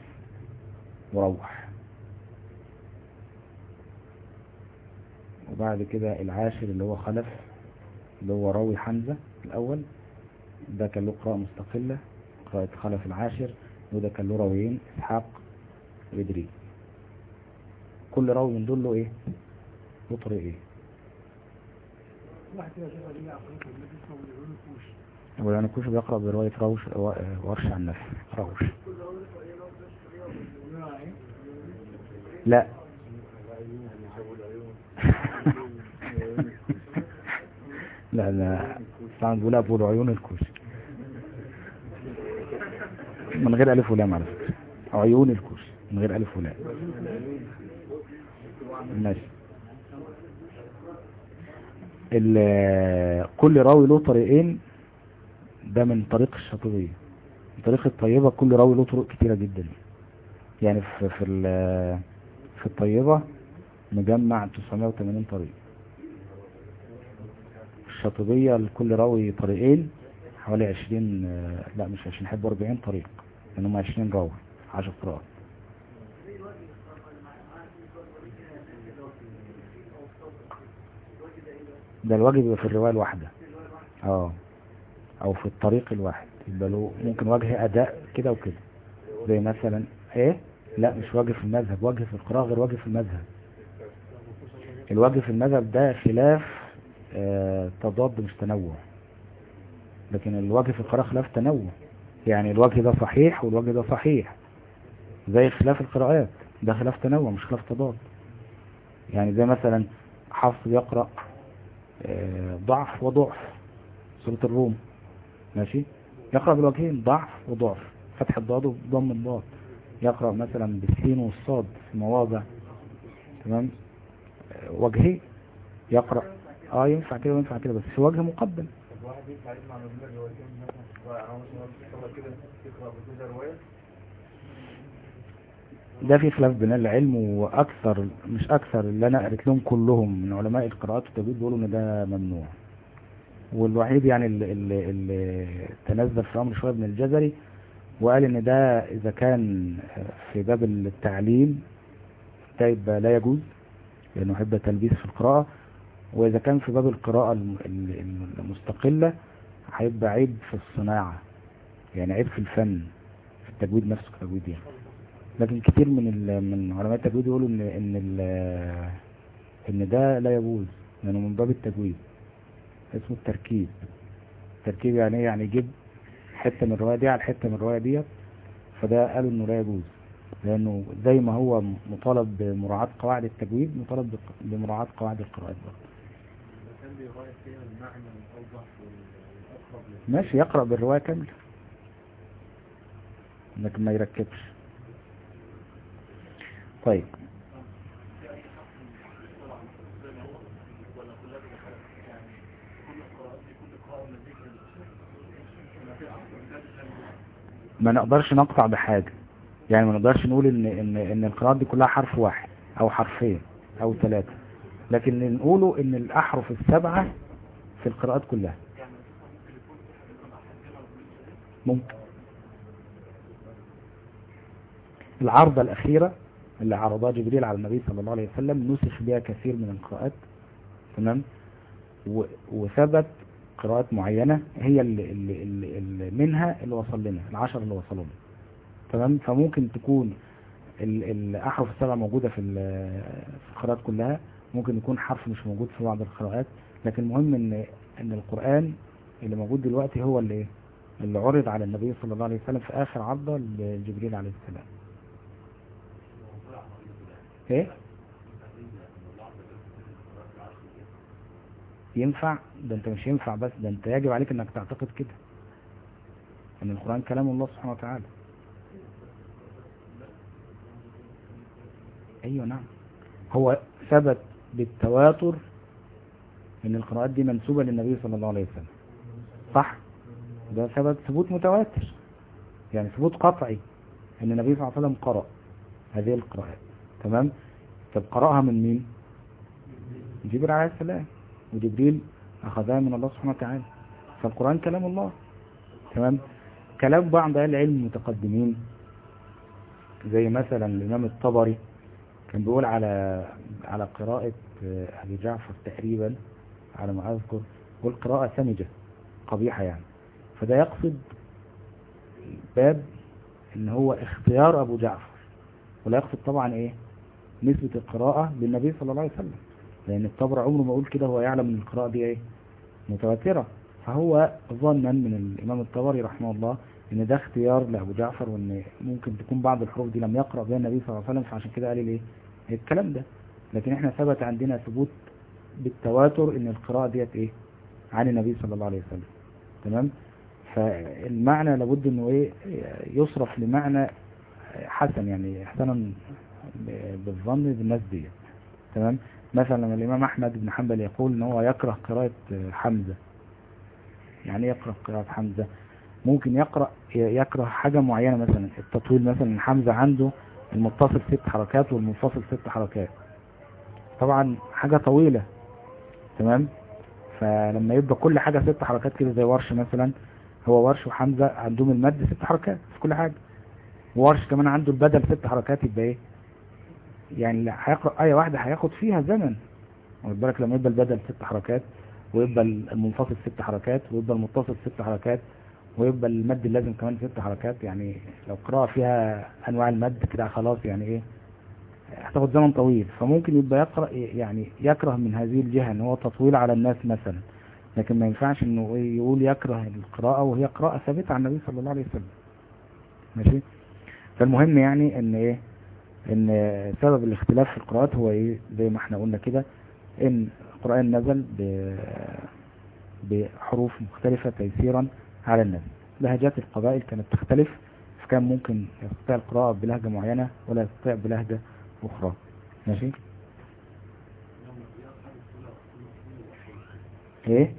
وروح وبعد كده العاشر اللي هو خلف اللي هو راوي حمزة الأول ده كان له قراءة مستقلة قراءة خلف العاشر وده كان له راويين إسحاق وإدريس كل راوي من دول له إيه؟ له إيه؟ واحد كده اسمه العيون الكوشي ولأن كوش بيقرأ برواية روش ورش عن نفسه روش. لا. [laughs] لا لا. طبعا بقول أبو عيون الكوش من غير ألف ولام على فكرة. عيون الكوش من غير ألف ولام. ماشي. كل راوي له طريقين ده من طريق الشاطبية من طريق الطيبة. كل راوي له طرق كتيرة جدا. يعني في في في الطيبة مجمع 980 طريق. الشاطبية لكل راوي طريقين حوالي 20 لا مش 20 حب 40 طريق. لأن هم 20 راوي 10 قراءات ده الواجب في الرواية الواحدة. آه. أو في الطريق الواحد. يبقى له ممكن وجه أداء كده وكده. زي مثلا إيه؟ لا مش وجه في المذهب. وجه في القراءة غير وجه في المذهب. الوجه في المذهب ده خلاف آه تضاد مش تنوع. لكن الوجه في القراءة خلاف تنوع. يعني الوجه ده صحيح والوجه ده صحيح. زي خلاف القراءات. ده خلاف تنوع مش خلاف تضاد. يعني زي مثلا حفص يقرأ آه ضعف وضعف. سورة الروم. ماشي؟ يقرأ بالوجهين ضعف وضعف. فتح الضاد وضم الضاد. يقرأ مثلا بالسين والصاد في مواضع. تمام؟ وجهي يقرأ. آه ينفع كده وينفع كده بس في وجه رواية ده في خلاف بين العلم وأكثر مش أكثر اللي أنا قريت لهم كلهم من علماء القراءات والتجويد بيقولوا إن ده ممنوع. والوحيد يعني اللي, تنزل في أمر شوية ابن الجزري وقال إن ده إذا كان في باب التعليم ده يبقى لا يجوز لأنه هيبقى تلبيس في القراءة وإذا كان في باب القراءة المستقلة هيبقى عيب في الصناعة يعني عيب في الفن في التجويد نفسه كتجويد يعني. لكن كتير من من علماء التجويد يقولوا ان إن إن ده لا يجوز لأنه من باب التجويد. اسمه التركيب. تركيب يعني إيه؟ يعني يجيب حتة من الرواية دي على حتة من الرواية ديت فده قالوا إنه لا يجوز لأنه زي ما هو مطالب بمراعاة قواعد التجويد مطالب بمراعاة قواعد القراءات برضه. ماشي يقرأ بالرواية كاملة. لكن ما يركبش. طيب. ما نقدرش نقطع بحاجة. يعني ما نقدرش نقول إن إن إن القراءات دي كلها حرف واحد أو حرفين أو ثلاثة لكن نقوله إن الأحرف السبعة في القراءات كلها. ممكن. العرضة الأخيرة اللي عرضها جبريل على النبي صلى الله عليه وسلم نسخ بها كثير من القراءات. تمام؟ وثبت قراءات معينة هي اللي, اللي, اللي, منها اللي وصل لنا العشر اللي وصلوا لنا. تمام؟ فممكن تكون ال- الأحرف السبعة موجودة في في القراءات كلها ممكن يكون حرف مش موجود في بعض القراءات لكن المهم ان إن القرآن اللي موجود دلوقتي هو اللي إيه؟ اللي عرض على النبي صلى الله عليه وسلم في آخر عرضة لجبريل عليه السلام. إيه؟ ينفع؟ ده انت مش ينفع بس ده انت يجب عليك انك تعتقد كده. ان القرآن كلام الله سبحانه وتعالى. أيوه نعم. هو ثبت بالتواتر إن القراءات دي منسوبة للنبي صلى الله عليه وسلم. صح؟ ده ثبت ثبوت متواتر. يعني ثبوت قطعي إن النبي صلى الله عليه وسلم قرأ هذه القراءات. تمام؟ طب قرأها من مين؟ جبريل عليه السلام. وجبريل أخذها من الله سبحانه وتعالى. فالقرآن كلام الله. تمام؟ كلام بعض العلم المتقدمين زي مثلا الإمام الطبري كان بيقول على على قراءة أبي جعفر تقريبا على ما أذكر بيقول قراءة سمجة قبيحة يعني. فده يقصد باب إن هو اختيار أبو جعفر. ولا يقصد طبعا إيه؟ نسبة القراءة للنبي صلى الله عليه وسلم. لأن الطبر عمره ما يقول كده هو يعلم إن القراءة دي إيه؟ متواترة. فهو ظنا من الإمام الطبري رحمه الله إن ده اختيار لأبو جعفر وإن ممكن تكون بعض الحروف دي لم يقرأ بها النبي صلى الله عليه وسلم فعشان كده قال الايه الكلام ده. لكن إحنا ثبت عندنا ثبوت بالتواتر إن القراءة ديت إيه؟ عن النبي صلى الله عليه وسلم. تمام؟ فالمعنى لابد إنه إيه؟ يصرف لمعنى حسن يعني احسانا بالظن بالناس دي تمام؟ مثلا لما الإمام أحمد بن حنبل يقول إن هو يكره قراءة حمزة. يعني يكره قراءة حمزة؟ ممكن يقرأ يكره حاجة معينة مثلا التطويل مثلا حمزة عنده المتصل ست حركات والمنفصل ست حركات. طبعا حاجة طويلة. تمام؟ فلما يبقى كل حاجة ست حركات كده زي ورش مثلا هو ورش وحمزة عندهم المد ست حركات في كل حاجة. وورش كمان عنده البدل ست حركات يبقى إيه؟ يعني هيقرأ آية واحدة هياخد فيها زمن. واخد بالك؟ لما يبقى البدل ست حركات ويبقى المنفصل ست حركات ويبقى المتصل ست حركات ويبقى المد اللازم كمان ست حركات. يعني لو قراءة فيها أنواع المد كده خلاص يعني إيه هتاخد زمن طويل. فممكن يبقى يقرأ يعني يكره من هذه الجهة إن هو تطويل على الناس مثلا. لكن ما ينفعش إيه يقول يكره القراءة وهي قراءة ثابتة عن النبي صلى الله عليه وسلم. ماشي؟ فالمهم يعني إن إيه إن سبب الاختلاف في القراءات هو إيه؟ زي ما إحنا قلنا كده إن القرآن نزل بحروف مختلفة تيسيرا على الناس لهجات القبائل كانت تختلف فكان ممكن يستطيع القراءة بلهجة معينة ولا يستطيع بلهجة أخرى. ماشي؟ إيه؟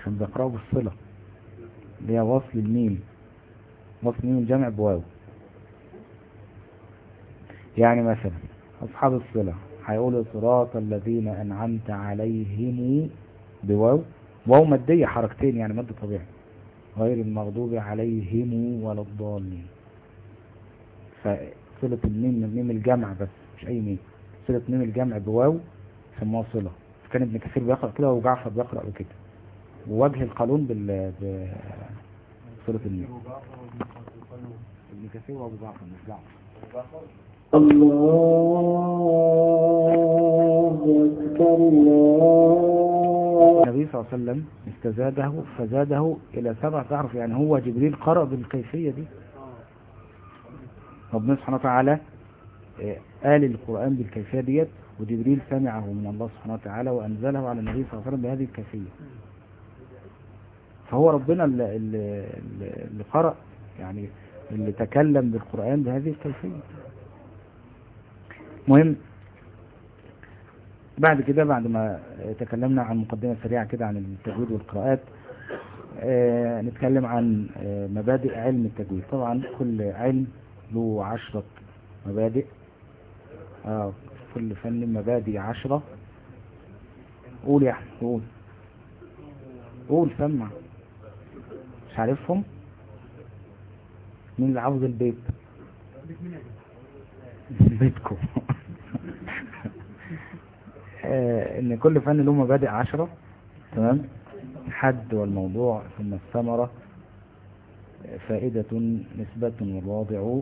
عشان بيقرأوا بالصلة. اللي هي وصل الميم. الميم الجمع بواو. يعني مثلا أصحاب الصلة هيقولوا صراط الذين أنعمت عليهم بواو. واو مدية حركتين يعني مد طبيعي غير المغضوب عليهم ولا الضالين. فصلة الميم ميم الجمع بس مش أي ميم. صلة ميم الجمع بواو سموها صلة. فكان ابن كثير بيقرأ كده وجعفر بيقرأ بكده ووجه القانون بال بصلة الميم ابن كثير وابو جعفر مش جعفر الله أكبر الله. النبي صلى الله عليه وسلم استزاده فزاده إلى سبعة أحرف يعني هو جبريل قرأ بالكيفية دي. ربنا سبحانه وتعالى آه، قال القرآن بالكيفية ديت وجبريل سمعه من الله سبحانه وتعالى وأنزله على النبي صلى الله عليه وسلم بهذه الكيفية. فهو ربنا اللي, اللي, قرأ يعني اللي تكلم بالقرآن بهذه الكيفية. مهم. بعد كده بعد ما تكلمنا عن مقدمة سريعة كده عن التجويد والقراءات آه، نتكلم عن آه، مبادئ علم التجويد. طبعا كل علم له عشرة مبادئ. آه كل فن مبادئ عشرة. قول يا أحمد قول. قول سمع. مش عارفهم مين اللي عاوز البيت. بيتكم. [laughs] آه، إن كل فن له مبادئ عشرة. تمام؟ الحد والموضوع ثم الثمرة. فائدة نسبة والواضع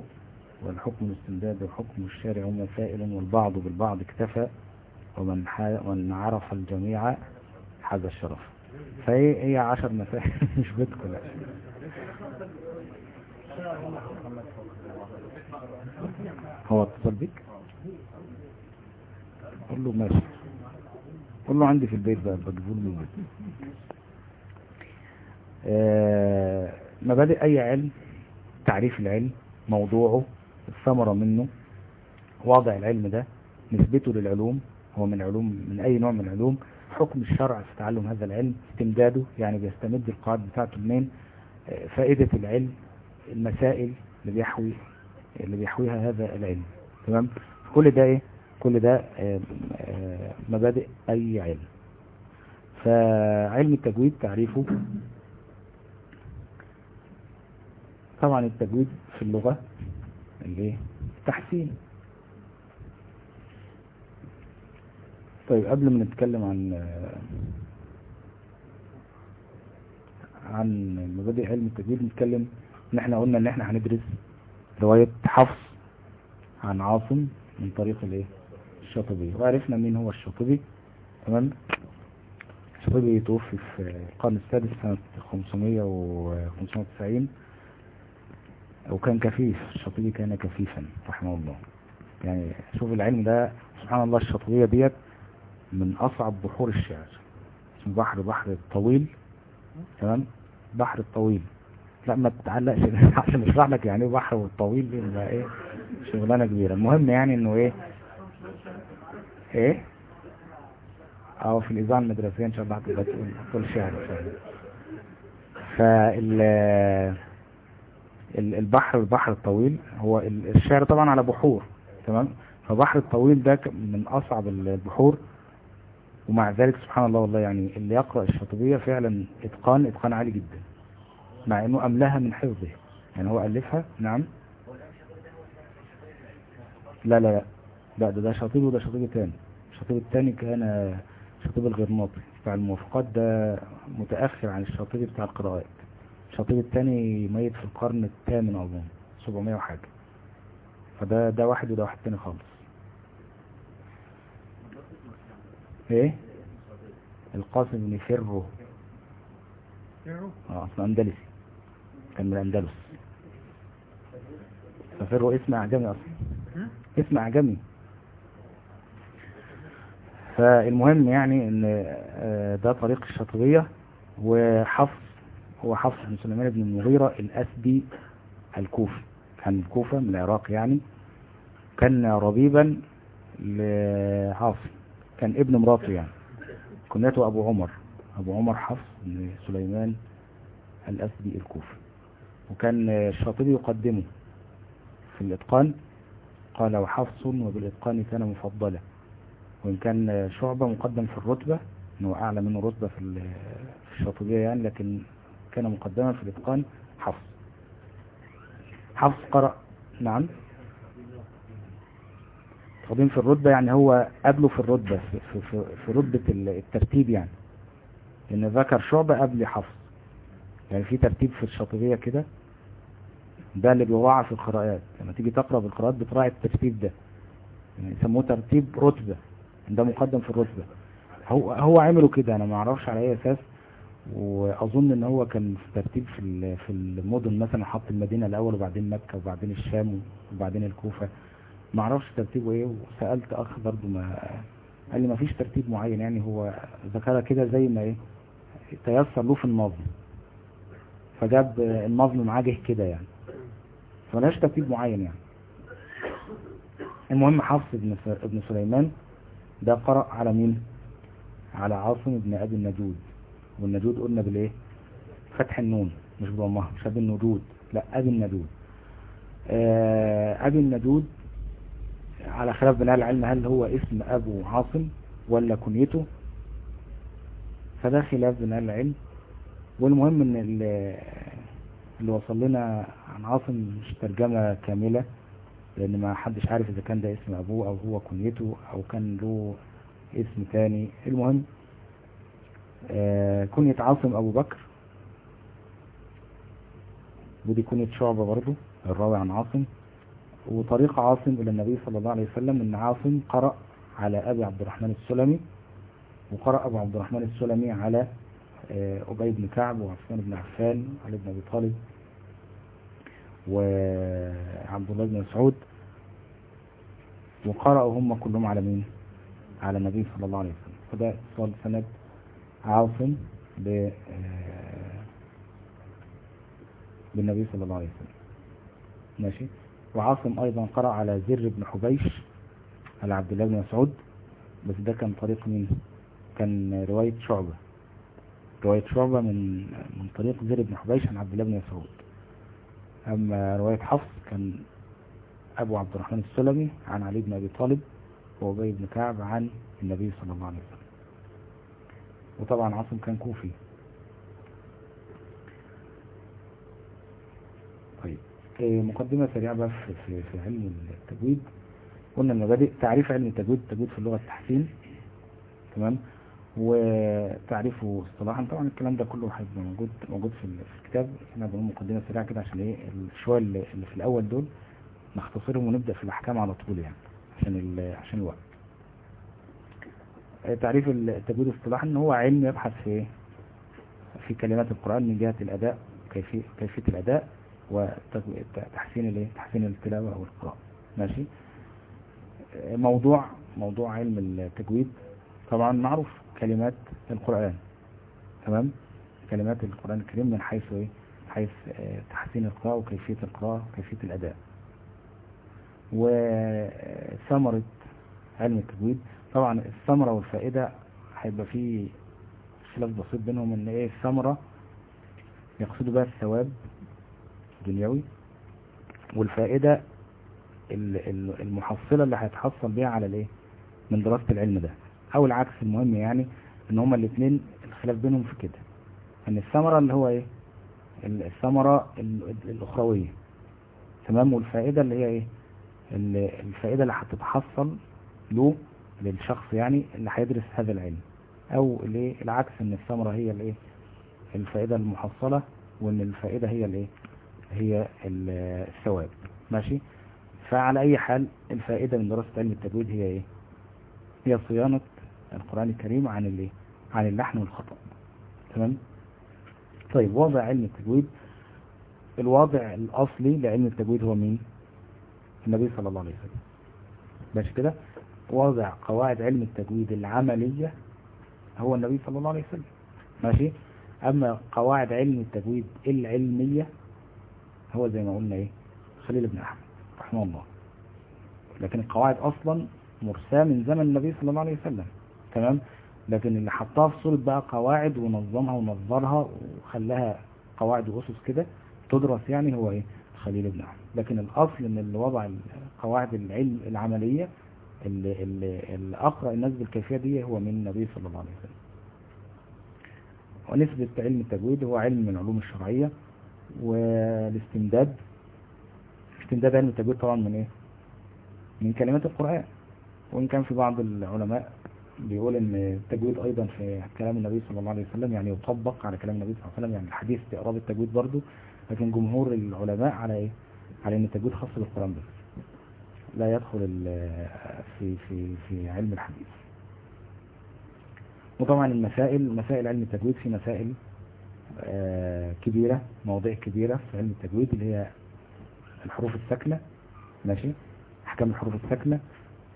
والحكم الاستمداد والحكم الشارع مسائل والبعض بالبعض اكتفى ومن, ومن عرف الجميع حاز الشرف. فهي هي عشر مسائل [laughs] مش بيتكم لا. هو اتصل بيك؟ قول له ماشي. قول له عندي في البيت بقى بجيبه له من آه، مبادئ أي علم؟ تعريف العلم موضوعه الثمرة منه وضع العلم ده نسبته للعلوم. هو من علوم من أي نوع من العلوم؟ حكم الشرع في تعلم هذا العلم استمداده يعني بيستمد القواعد بتاعته منين؟ آه، فائدة العلم المسائل اللي بيحوي اللي بيحويها هذا العلم. تمام؟ كل ده إيه؟ كل ده آه، مبادئ أي علم. فعلم التجويد تعريفه طبعا التجويد في اللغة الايه التحسين. طيب قبل ما نتكلم عن عن مبادئ علم التجويد نتكلم إن إحنا قلنا إن إحنا هندرس رواية حفص عن عاصم من طريق الإيه؟ الشاطبي. وعرفنا مين هو الشاطبي. تمام؟ الشاطبي توفي في القرن السادس سنة 500 و 590 وكان كفيف. الشاطبي كان كفيفا رحمه الله. يعني شوف العلم ده سبحان الله الشاطبية ديت من أصعب بحور الشعر. بحر بحر الطويل تمام؟ بحر الطويل لا ما تتعلقش [laughs] عشان اشرح لك يعني إيه بحر والطويل يبقى إيه؟ شغلانة كبيرة. المهم يعني إنه إيه؟ إيه؟ أو في الإذاعة المدرسية إن شاء الله هتبقى تقول تقول شعر إن شاء الله. فال ال- البحر البحر الطويل هو ال- الشعر طبعا على بحور. تمام؟ فبحر الطويل ده من أصعب البحور. ومع ذلك سبحان الله والله يعني اللي يقرأ الشاطبية فعلا إتقان إتقان عالي جدا مع إنه أملاها من حفظه. يعني هو ألفها نعم. لا لا لا. ده ده شاطبي وده شاطبي تاني. الشاطبي التاني كان شاطبي الغرناطي. بتاع الموافقات ده متأخر عن الشاطبي بتاع القراءات. الشاطبي التاني ميت في القرن الثامن أظن 700 وحاجة. فده ده واحد وده واحد تاني خالص. إيه؟ القاسم بن فيره آه أصلا اندلسي كان من الأندلس. ففيره اسم أعجمي أصلا. اسم أعجمي. فالمهم يعني إن آه، ده طريق الشاطبية وحفص هو حفص بن سليمان بن المغيرة الأسدي الكوفي. كان الكوفة من العراق يعني. كان ربيبا لعاصم كان ابن مراته يعني. كنيته أبو عمر. أبو عمر حفص بن سليمان الأسدي الكوفي. وكان الشاطبي يقدمه في الإتقان. قال وحفص وبالإتقان كان مفضلا. وإن كان شعبة مقدم في الرتبة إنه أعلى منه رتبة في ال- في الشاطبية يعني لكن كان مقدما في الإتقان حفص. حفص قرأ نعم. تقديم في الرتبة يعني هو قبله في الرتبة في, في, في, رتبة ال- الترتيب يعني. لأن ذكر شعبة قبل حفص. يعني في ترتيب في الشاطبية كده ده اللي بيراعى في القراءات. لما تيجي تقرأ القراءات بتراعي الترتيب ده. يعني يسموه ترتيب رتبة. ده مقدم في الرتبة. هو هو عملوا كده. أنا ما أعرفش على أي أساس. وأظن إن هو كان في ترتيب في في المدن مثلا حط المدينة الأول وبعدين مكة وبعدين الشام وبعدين الكوفة. ما ترتيبه إيه وسألت أخ برضو ما قال لي ما فيش ترتيب معين يعني هو ذكرها كده زي ما إيه تيسر له في النظم. فجاب النظم معاه كده يعني. فملهاش ترتيب معين يعني. المهم حفص بن س- ابن سليمان ده قرأ على مين؟ على عاصم بن أبي النجود. والنجود قلنا بالإيه؟ فتح النون مش بضمها مش أبي النجود لا أبي النجود. آه، أبي النجود على خلاف بناء العلم هل هو اسم أبو عاصم ولا كنيته؟ فده خلاف بناء العلم. والمهم إن ال- اللي وصل لنا عن عاصم مش ترجمة كاملة لأن ما حدش عارف إذا كان ده اسم أبوه أو هو كنيته أو كان له اسم تاني. المهم آه، كنية عاصم أبو بكر. ودي كنية شعبة برضو الراوي عن عاصم. وطريق عاصم إلى النبي صلى الله عليه وسلم إن عاصم قرأ على أبي عبد الرحمن السلمي وقرأ أبو عبد الرحمن السلمي على آه، أبي بن كعب وعثمان بن عفان وعلي بن أبي طالب وعبد الله بن مسعود وقرأوا هم كلهم على مين؟ على النبي صلى الله عليه وسلم. فده اتصال سند عاصم ب آه، بالنبي صلى الله عليه وسلم. ماشي؟ وعاصم أيضا قرأ على زر بن حبيش على عبد الله بن مسعود بس ده كان طريق مين؟ كان رواية شعبة. رواية شعبة من من طريق زر بن حبيش عن عبد الله بن مسعود. أما رواية حفص كان أبو عبد الرحمن السلمي عن علي بن أبي طالب وأبي بن كعب عن النبي صلى الله عليه وسلم. وطبعا عاصم كان كوفي طيب إيه، مقدمة سريعة بس في, في, علم التجويد. قلنا المبادئ تعريف علم التجويد التجويد في اللغة التحسين تمام؟ وتعريفه اصطلاحا. طبعا الكلام ده كله هيبقى موجود موجود في ال- في الكتاب. إحنا بنقول مقدمة سريعة كده عشان إيه؟ الشوية اللي في الأول دول نختصرهم ونبدأ في الأحكام على طول يعني عشان عشان الوقت. آه، تعريف التجويد اصطلاحا. إن هو علم يبحث في في كلمات القرآن من جهة الأداء كيفيه كيفية الأداء. وتحسين الايه؟ تحسين التلاوة أو القراءه ماشي؟ موضوع موضوع علم التجويد طبعا معروف كلمات القرآن. تمام؟ كلمات القرآن الكريم من حيث إيه؟ حيث آه، تحسين القراءة وكيفية القراءة وكيفية الأداء. وثمرة علم التجويد طبعا الثمرة والفائدة هيبقى فيه خلاف بسيط بينهم إن إيه؟ الثمرة يقصدوا بها الثواب الدنيوي والفائدة ال- ال- المحصلة اللي هيتحصل بيها على الايه؟ من دراسة العلم ده. أو العكس المهم يعني إن هما الاثنين الخلاف بينهم في كده. إن الثمرة اللي هو إيه؟ ال- الثمرة ال- ال- الأخروية. تمام؟ والفائدة اللي هي إيه؟ ال- الفائدة اللي هتتحصل له للشخص يعني اللي هيدرس هذا العلم. أو العكس إن الثمرة هي الايه؟ الفائدة المحصلة وإن الفائدة هي الايه؟ هي ال- الثواب. ماشي؟ فعلى أي حال الفائدة من دراسة علم التجويد هي إيه؟ هي صيانة القرآن الكريم عن الايه عن اللحن والخطأ. تمام؟ طيب وضع علم التجويد الوضع الأصلي لعلم التجويد هو مين؟ النبي صلى الله عليه وسلم. ماشي كده؟ وضع قواعد علم التجويد العملية هو النبي صلى الله عليه وسلم. ماشي؟ أما قواعد علم التجويد العلمية هو زي ما قلنا إيه؟ خليل بن أحمد رحمه الله. لكن القواعد أصلا مرساة من زمن النبي صلى الله عليه وسلم. تمام؟ لكن اللي حطها في صورة بقى قواعد ونظمها ونظرها وخلاها قواعد وأسس كده تدرس يعني هو إيه؟ خليل بن أحمد. لكن الأصل إن اللي وضع قواعد العلم العملية اللي, اللي, اللي أقرأ الناس بالكيفية دي هو من النبي صلى الله عليه وسلم. ونسبة علم التجويد هو علم من العلوم الشرعية. والاستمداد استمداد علم التجويد طبعا من إيه؟ من كلمات القرآن. وإن كان في بعض العلماء بيقول إن التجويد أيضا في كلام النبي صلى الله عليه وسلم يعني يطبق على كلام النبي صلى الله عليه وسلم يعني الحديث استقراب التجويد برضه لكن جمهور العلماء على إيه؟ على إن التجويد خاص بالقرآن بس. لا يدخل في في في علم الحديث. وطبعا المسائل مسائل علم التجويد في مسائل كبيرة مواضيع كبيرة في علم التجويد اللي هي الحروف الساكنة. ماشي؟ أحكام الحروف الساكنة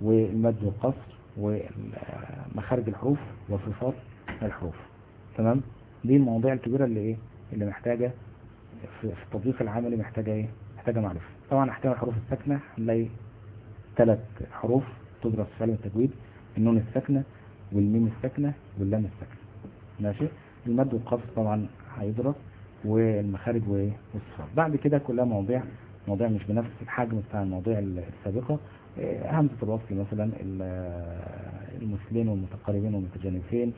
والمد والقصر ومخارج الحروف وصفات الحروف. تمام؟ دي المواضيع الكبيرة اللي إيه؟ اللي محتاجة في التطبيق العملي محتاجة إيه؟ محتاجة معرفة. طبعا أحكام الحروف الساكنة هنلاقي ثلاث حروف تدرس في علم التجويد النون الساكنة والميم الساكنة واللام الساكنة. ماشي؟ المد والقصر طبعا هيدرس والمخارج والصفات بعد كده كلها مواضيع مواضيع مش بنفس الحجم بتاع المواضيع السابقة. إيه، همزة الوصل مثلا ال- المثلين والمتقاربين والمتجانسين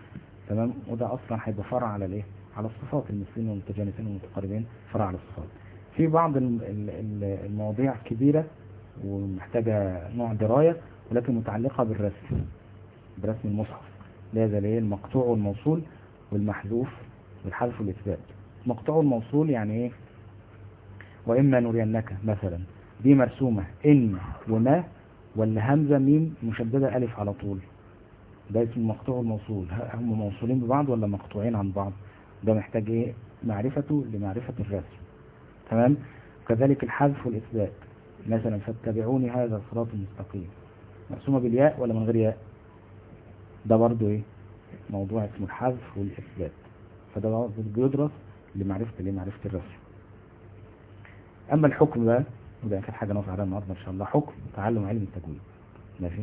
تمام؟ وده أصلا هيبقى فرع على الإيه؟ على الصفات. المثلين والمتجانسين والمتقاربين فرع على الصفات. في بعض ال- ال- ال- المواضيع كبيرة ومحتاجة نوع دراية ولكن متعلقة بالرسم برسم المصحف. لهذا الايه المقطوع والموصول والمحذوف والحذف والإثبات مقطوع والموصول يعني إيه؟ وإما نرينك مثلا. دي مرسومة. إن وما ولا همزة ميم مشددة ألف على طول. ده اسمه مقطوع الموصول هم موصولين ببعض ولا مقطوعين عن بعض؟ ده محتاج إيه؟ معرفته لمعرفة الرسم. تمام؟ كذلك الحذف والإثبات مثلا فاتبعوني هذا الصراط المستقيم مرسومة بالياء ولا من غير ياء؟ ده برضو إيه؟ موضوع اسمه الحذف والإثبات. فده بيدرس لمعرفة لمعرفة الرسم. أما الحكم بقى وده آخر حاجة نقف عليها النهاردة إن شاء الله. حكم تعلم علم التجويد. ماشي؟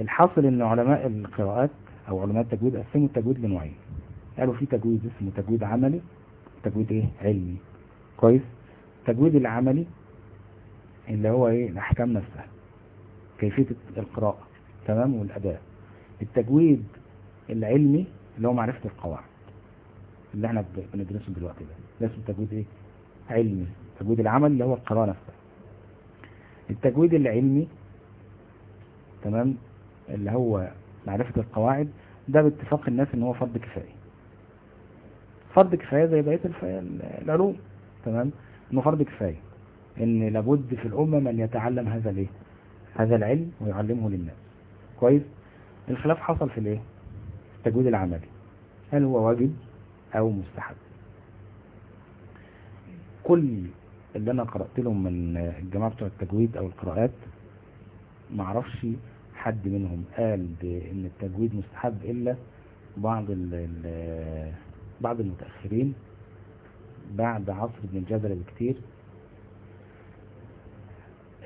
الحاصل إن علماء القراءات أو علماء التجويد قسموا التجويد لنوعين. قالوا في تجويد اسمه تجويد عملي تجويد إيه؟ علمي. كويس؟ التجويد العملي اللي هو إيه؟ الأحكام نفسها. كيفية القراءة. تمام؟ والأداء. التجويد العلمي اللي هو معرفة القواعد. اللي إحنا بندرسه دلوقتي ده. ده اسمه تجويد إيه؟ علمي. التجويد العملي اللي هو القراءة نفسها التجويد العلمي تمام اللي هو معرفة القواعد ده باتفاق الناس إن هو فرض كفاية فرض كفاية زي الف- العلوم تمام؟ إنه فرض كفاية إن لابد في الامة من يتعلم هذا الإيه؟ هذا العلم ويعلمه للناس. كويس؟ الخلاف حصل في الإيه؟ التجويد العملي. هل هو واجب؟ أو مستحب. كل اللي أنا قرأت لهم من الجماعة بتوع التجويد أو القراءات معرفش حد منهم قال بإن التجويد مستحب إلا بعض ال بعض المتأخرين بعد عصر ابن الجزري بكتير.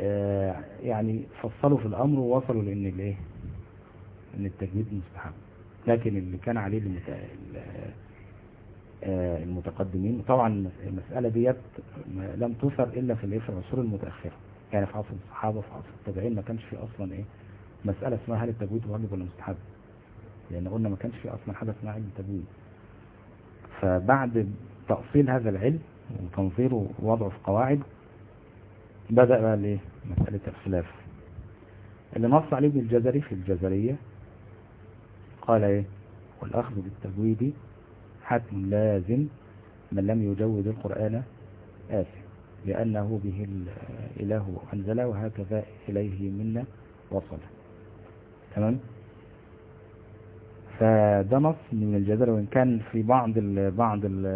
آه، يعني فصلوا في الأمر ووصلوا لإن الإيه؟ إن التجويد مستحب. لكن اللي كان عليه المتقدمين. طبعا المسألة ديت لم تثر إلا في الإيه في العصور المتأخرة. يعني في عصر الصحابة في عصر التابعين ما كانش في أصلا إيه مسألة اسمها هل التجويد واجب ولا مستحب؟ لأن قلنا ما كانش في أصلا حاجة اسمها علم التجويد فبعد تأصيل هذا العلم وتنظيره ووضعه في قواعد بدأ بقى الإيه مسألة الخلاف. اللي نص عليه ابن الجزري في الجزرية قال إيه؟ والأخذ بالتجويد حتم لازم من لم يجود القرآن آثم لأنه به الإله أنزله وهكذا إليه منا وصل. تمام؟ فده نص من الجزر وإن كان في بعض ال بعض ال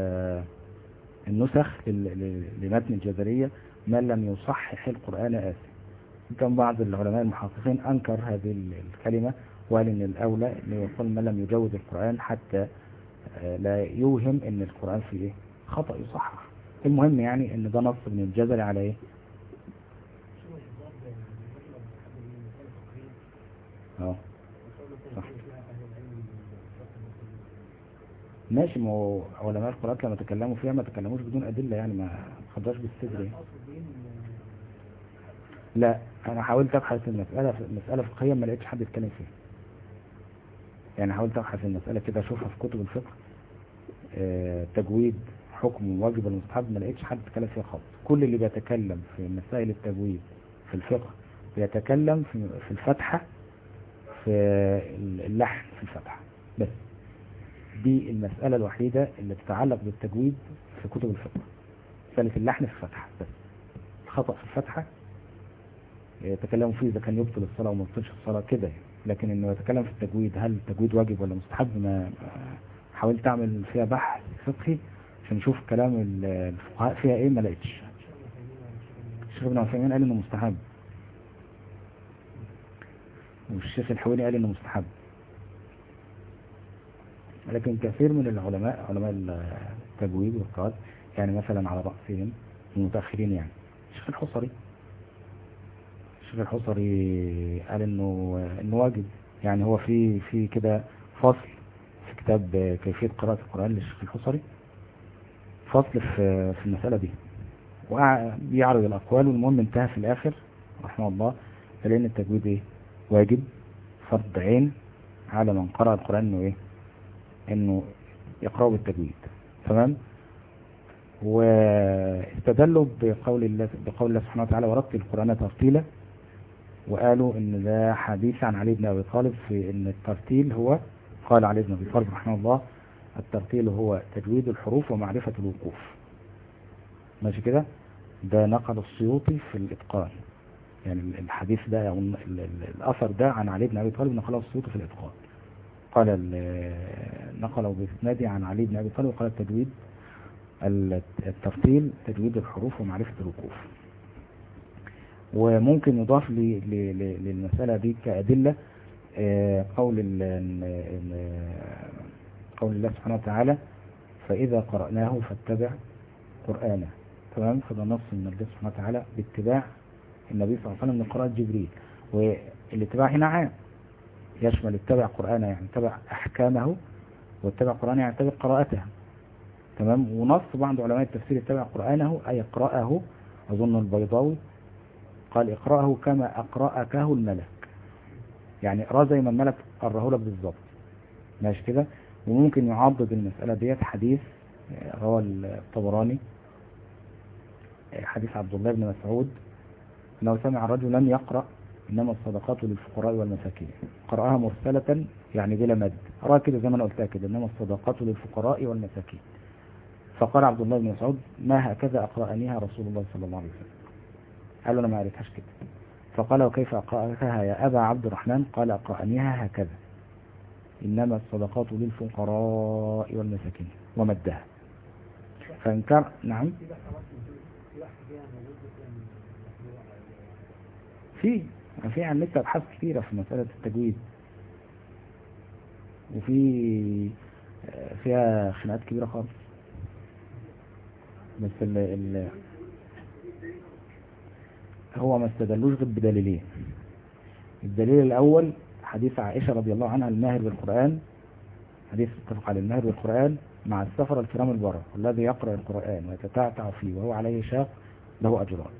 النسخ لمتن الجزرية من لم يصحح القرآن آثم كان بعض العلماء المحققين أنكر هذه ال- الكلمة وقال إن الأولى أن يقول من لم يجود القرآن حتى لا يوهم إن القرآن فيه خطأ يصحح المهم يعني إن ده نص من الجزري على إيه؟ آه. صح. ماشي ما هو علماء القرآن لما تكلموا فيها ما تكلموش بدون أدلة يعني ما بالصدر يعني. لا أنا حاولت أبحث المسألة مسألة فقهية ما لقيتش حد يتكلم فيها. يعني حاولت أبحث المسألة كده أشوفها في كتب الفقه. آه، تجويد حكم واجب المستحب ما لقيتش حد يتكلم فيها خالص. كل اللي بيتكلم في مسائل التجويد في الفقه بيتكلم في الفتحة في اللحن في الفتحة بس. دي المسألة الوحيدة اللي تتعلق بالتجويد في كتب الفقه. مسألة اللحن في الفتحة بس. الخطأ في الفتحة يتكلموا فيه إذا كان يبطل الصلاة وما يبطلش الصلاة كده يعني. لكن إنه يتكلم في التجويد هل التجويد واجب ولا مستحب؟ ما حاولت أعمل فيها بحث فقهي عشان نشوف كلام ال- الفقهاء فيها إيه ما لقيتش. الشيخ ابن عثيمين قال إنه مستحب. والشيخ الحويني قال إنه مستحب. لكن كثير من العلماء علماء التجويد والقواعد يعني مثلا على رأسهم المتأخرين يعني. الشيخ الحصري الشيخ الحصري قال إنه إنه واجب. يعني هو في في كده فصل في كتاب كيفية قراءة القرآن للشيخ الحصري. فصل في في المسألة دي. وبيعرض الأقوال والمهم انتهى في الآخر رحمه الله لأن التجويد إيه؟ واجب. فرض عين على من قرأ القرآن إنه إيه؟ إنه يقرأه بالتجويد. تمام؟ واستدلوا بقول الله بقول الله سبحانه وتعالى ورتل القرآن ترتيلا. وقالوا إن ده حديث عن علي بن أبي طالب في إن الترتيل هو قال علي بن أبي طالب رحمه الله الترتيل هو تجويد الحروف ومعرفة الوقوف. ماشي كده؟ ده نقل السيوطي في الإتقان. يعني الحديث ده أو ال- ال- الأثر ده عن علي بن أبي طالب نقله السيوطي في الإتقان. قال ال- نقله بإسناده عن علي بن أبي طالب وقال التجويد الترتيل تجويد الحروف ومعرفة الوقوف. وممكن يضاف للمسألة دي كأدلة آه، قول قول الله سبحانه وتعالى فإذا قرأناه فاتبع قرآنه. تمام؟ فده نص من الله سبحانه وتعالى باتباع النبي صلى الله عليه وسلم من قراءة جبريل. والاتباع هنا عام. يشمل اتبع قرآنه يعني اتبع أحكامه واتبع قرآنه يعني اتبع قراءته. تمام؟ ونص بعض علماء التفسير اتبع قرآنه أي اقرأه أظن البيضاوي قال اقرأه كما أقرأكه الملك. يعني اقرأ زي ما الملك قرأه لك بالظبط. ماشي كده؟ وممكن يعضد المسألة ديت حديث آه، روى الطبراني آه، حديث عبد الله بن مسعود أنه سمع رجلا يقرأ إنما الصدقات للفقراء والمساكين. قرأها مرسلة يعني بلا مد. قرأها كده زي ما أنا قلتها كده إنما الصدقات للفقراء والمساكين. فقال عبد الله بن مسعود ما هكذا أقرأنيها رسول الله صلى الله عليه وسلم؟ قال أنا ما قريتهاش كده. فقال وكيف أقرأتها يا أبا عبد الرحمن؟ قال أقرأنيها هكذا. إنما الصدقات للفقراء والمساكين ومدها. فإن كان نعم. في في عن النت أبحاث كثيرة في مسألة التجويد. وفي فيها خناقات كبيرة خالص. بس ال هو ما استدلوش غير بدليلين. الدليل الأول حديث عائشة رضي الله عنها الماهر بالقرآن. حديث اتفق على الماهر بالقرآن مع السفر الكرام البرر الذي يقرأ القرآن ويتتعتع فيه وهو عليه شاق له أجران.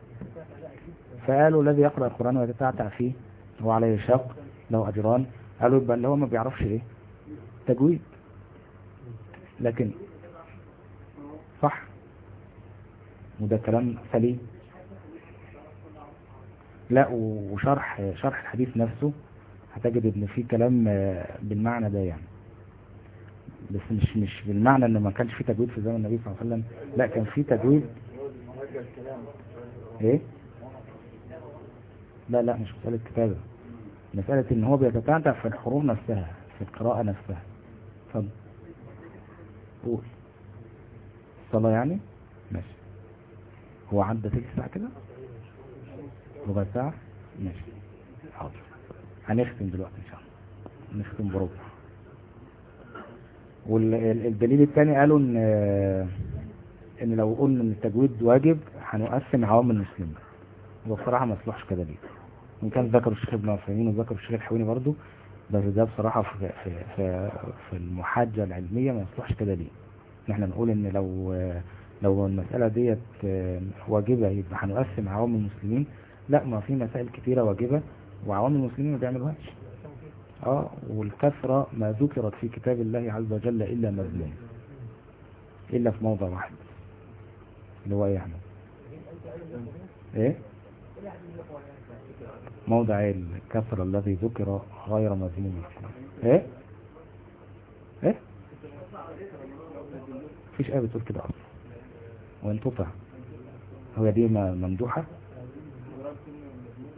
فقالوا الذي يقرأ القرآن ويتتعتع فيه هو عليه شاق له أجران. قالوا يبقى اللي هو ما بيعرفش إيه؟ تجويد. لكن صح. وده كلام سليم. لا وشرح شرح الحديث نفسه هتجد إن في كلام آه، بالمعنى ده يعني. بس مش مش بالمعنى إن ما كانش في تجويد في زمن النبي صلى الله عليه وسلم لا كان في تجويد. إيه؟ لا لا مش مسألة كتابة. مسألة إن هو بيتتعتع في الحروف نفسها في القراءة نفسها. اتفضل. قول. الصلاة يعني؟ ماشي. هو عدى تلت ساعة كده؟ ربع ساعة. ماشي. حاضر. هنختم دلوقتي إن شاء الله. نختم بربع والدليل الثاني قالوا إن إن لو قلنا إن التجويد واجب هنقسم عوام المسلمين. وبصراحة ما يصلحش كده ليه؟ وان كان ذكر الشيخ ابن عثيمين وذكر الشيخ الحويني برضو بس ده بصراحة في, في, في, المحاجة العلمية ما يصلحش كده ليه؟ ان إحنا نقول إن لو لو المسألة ديت واجبة يبقى هنقسم عوام المسلمين لا ما في مسائل كتيرة واجبة وعوام المسلمين ما بيعملوهاش. آه والكثرة ما ذكرت في كتاب الله عز وجل إلا مذموم إلا في موضع واحد اللي هو إيه يعني؟ إيه؟ موضع الكثرة الذي ذكر غير مذموم. إيه؟ إيه؟ مفيش آية بتقول كده أصلا. وإن تطع هو دي ممدوحة؟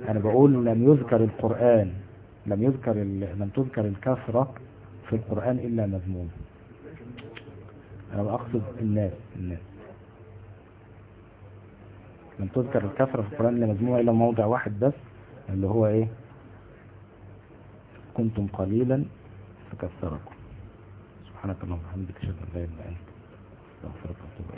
أنا بقول لم يذكر القرآن لم يذكر. لم تذكر الكثرة في القرآن إلا مذموم. أنا اقصد الناس الناس. لم تذكر الكثرة في القرآن إلا مذمومة إلا موضع واحد بس اللي هو إيه؟ كنتم قليلا فكثركم سبحانك اللهم وبحمدك أشهد أن لا إله إلا أنت أستغفرك وأتوب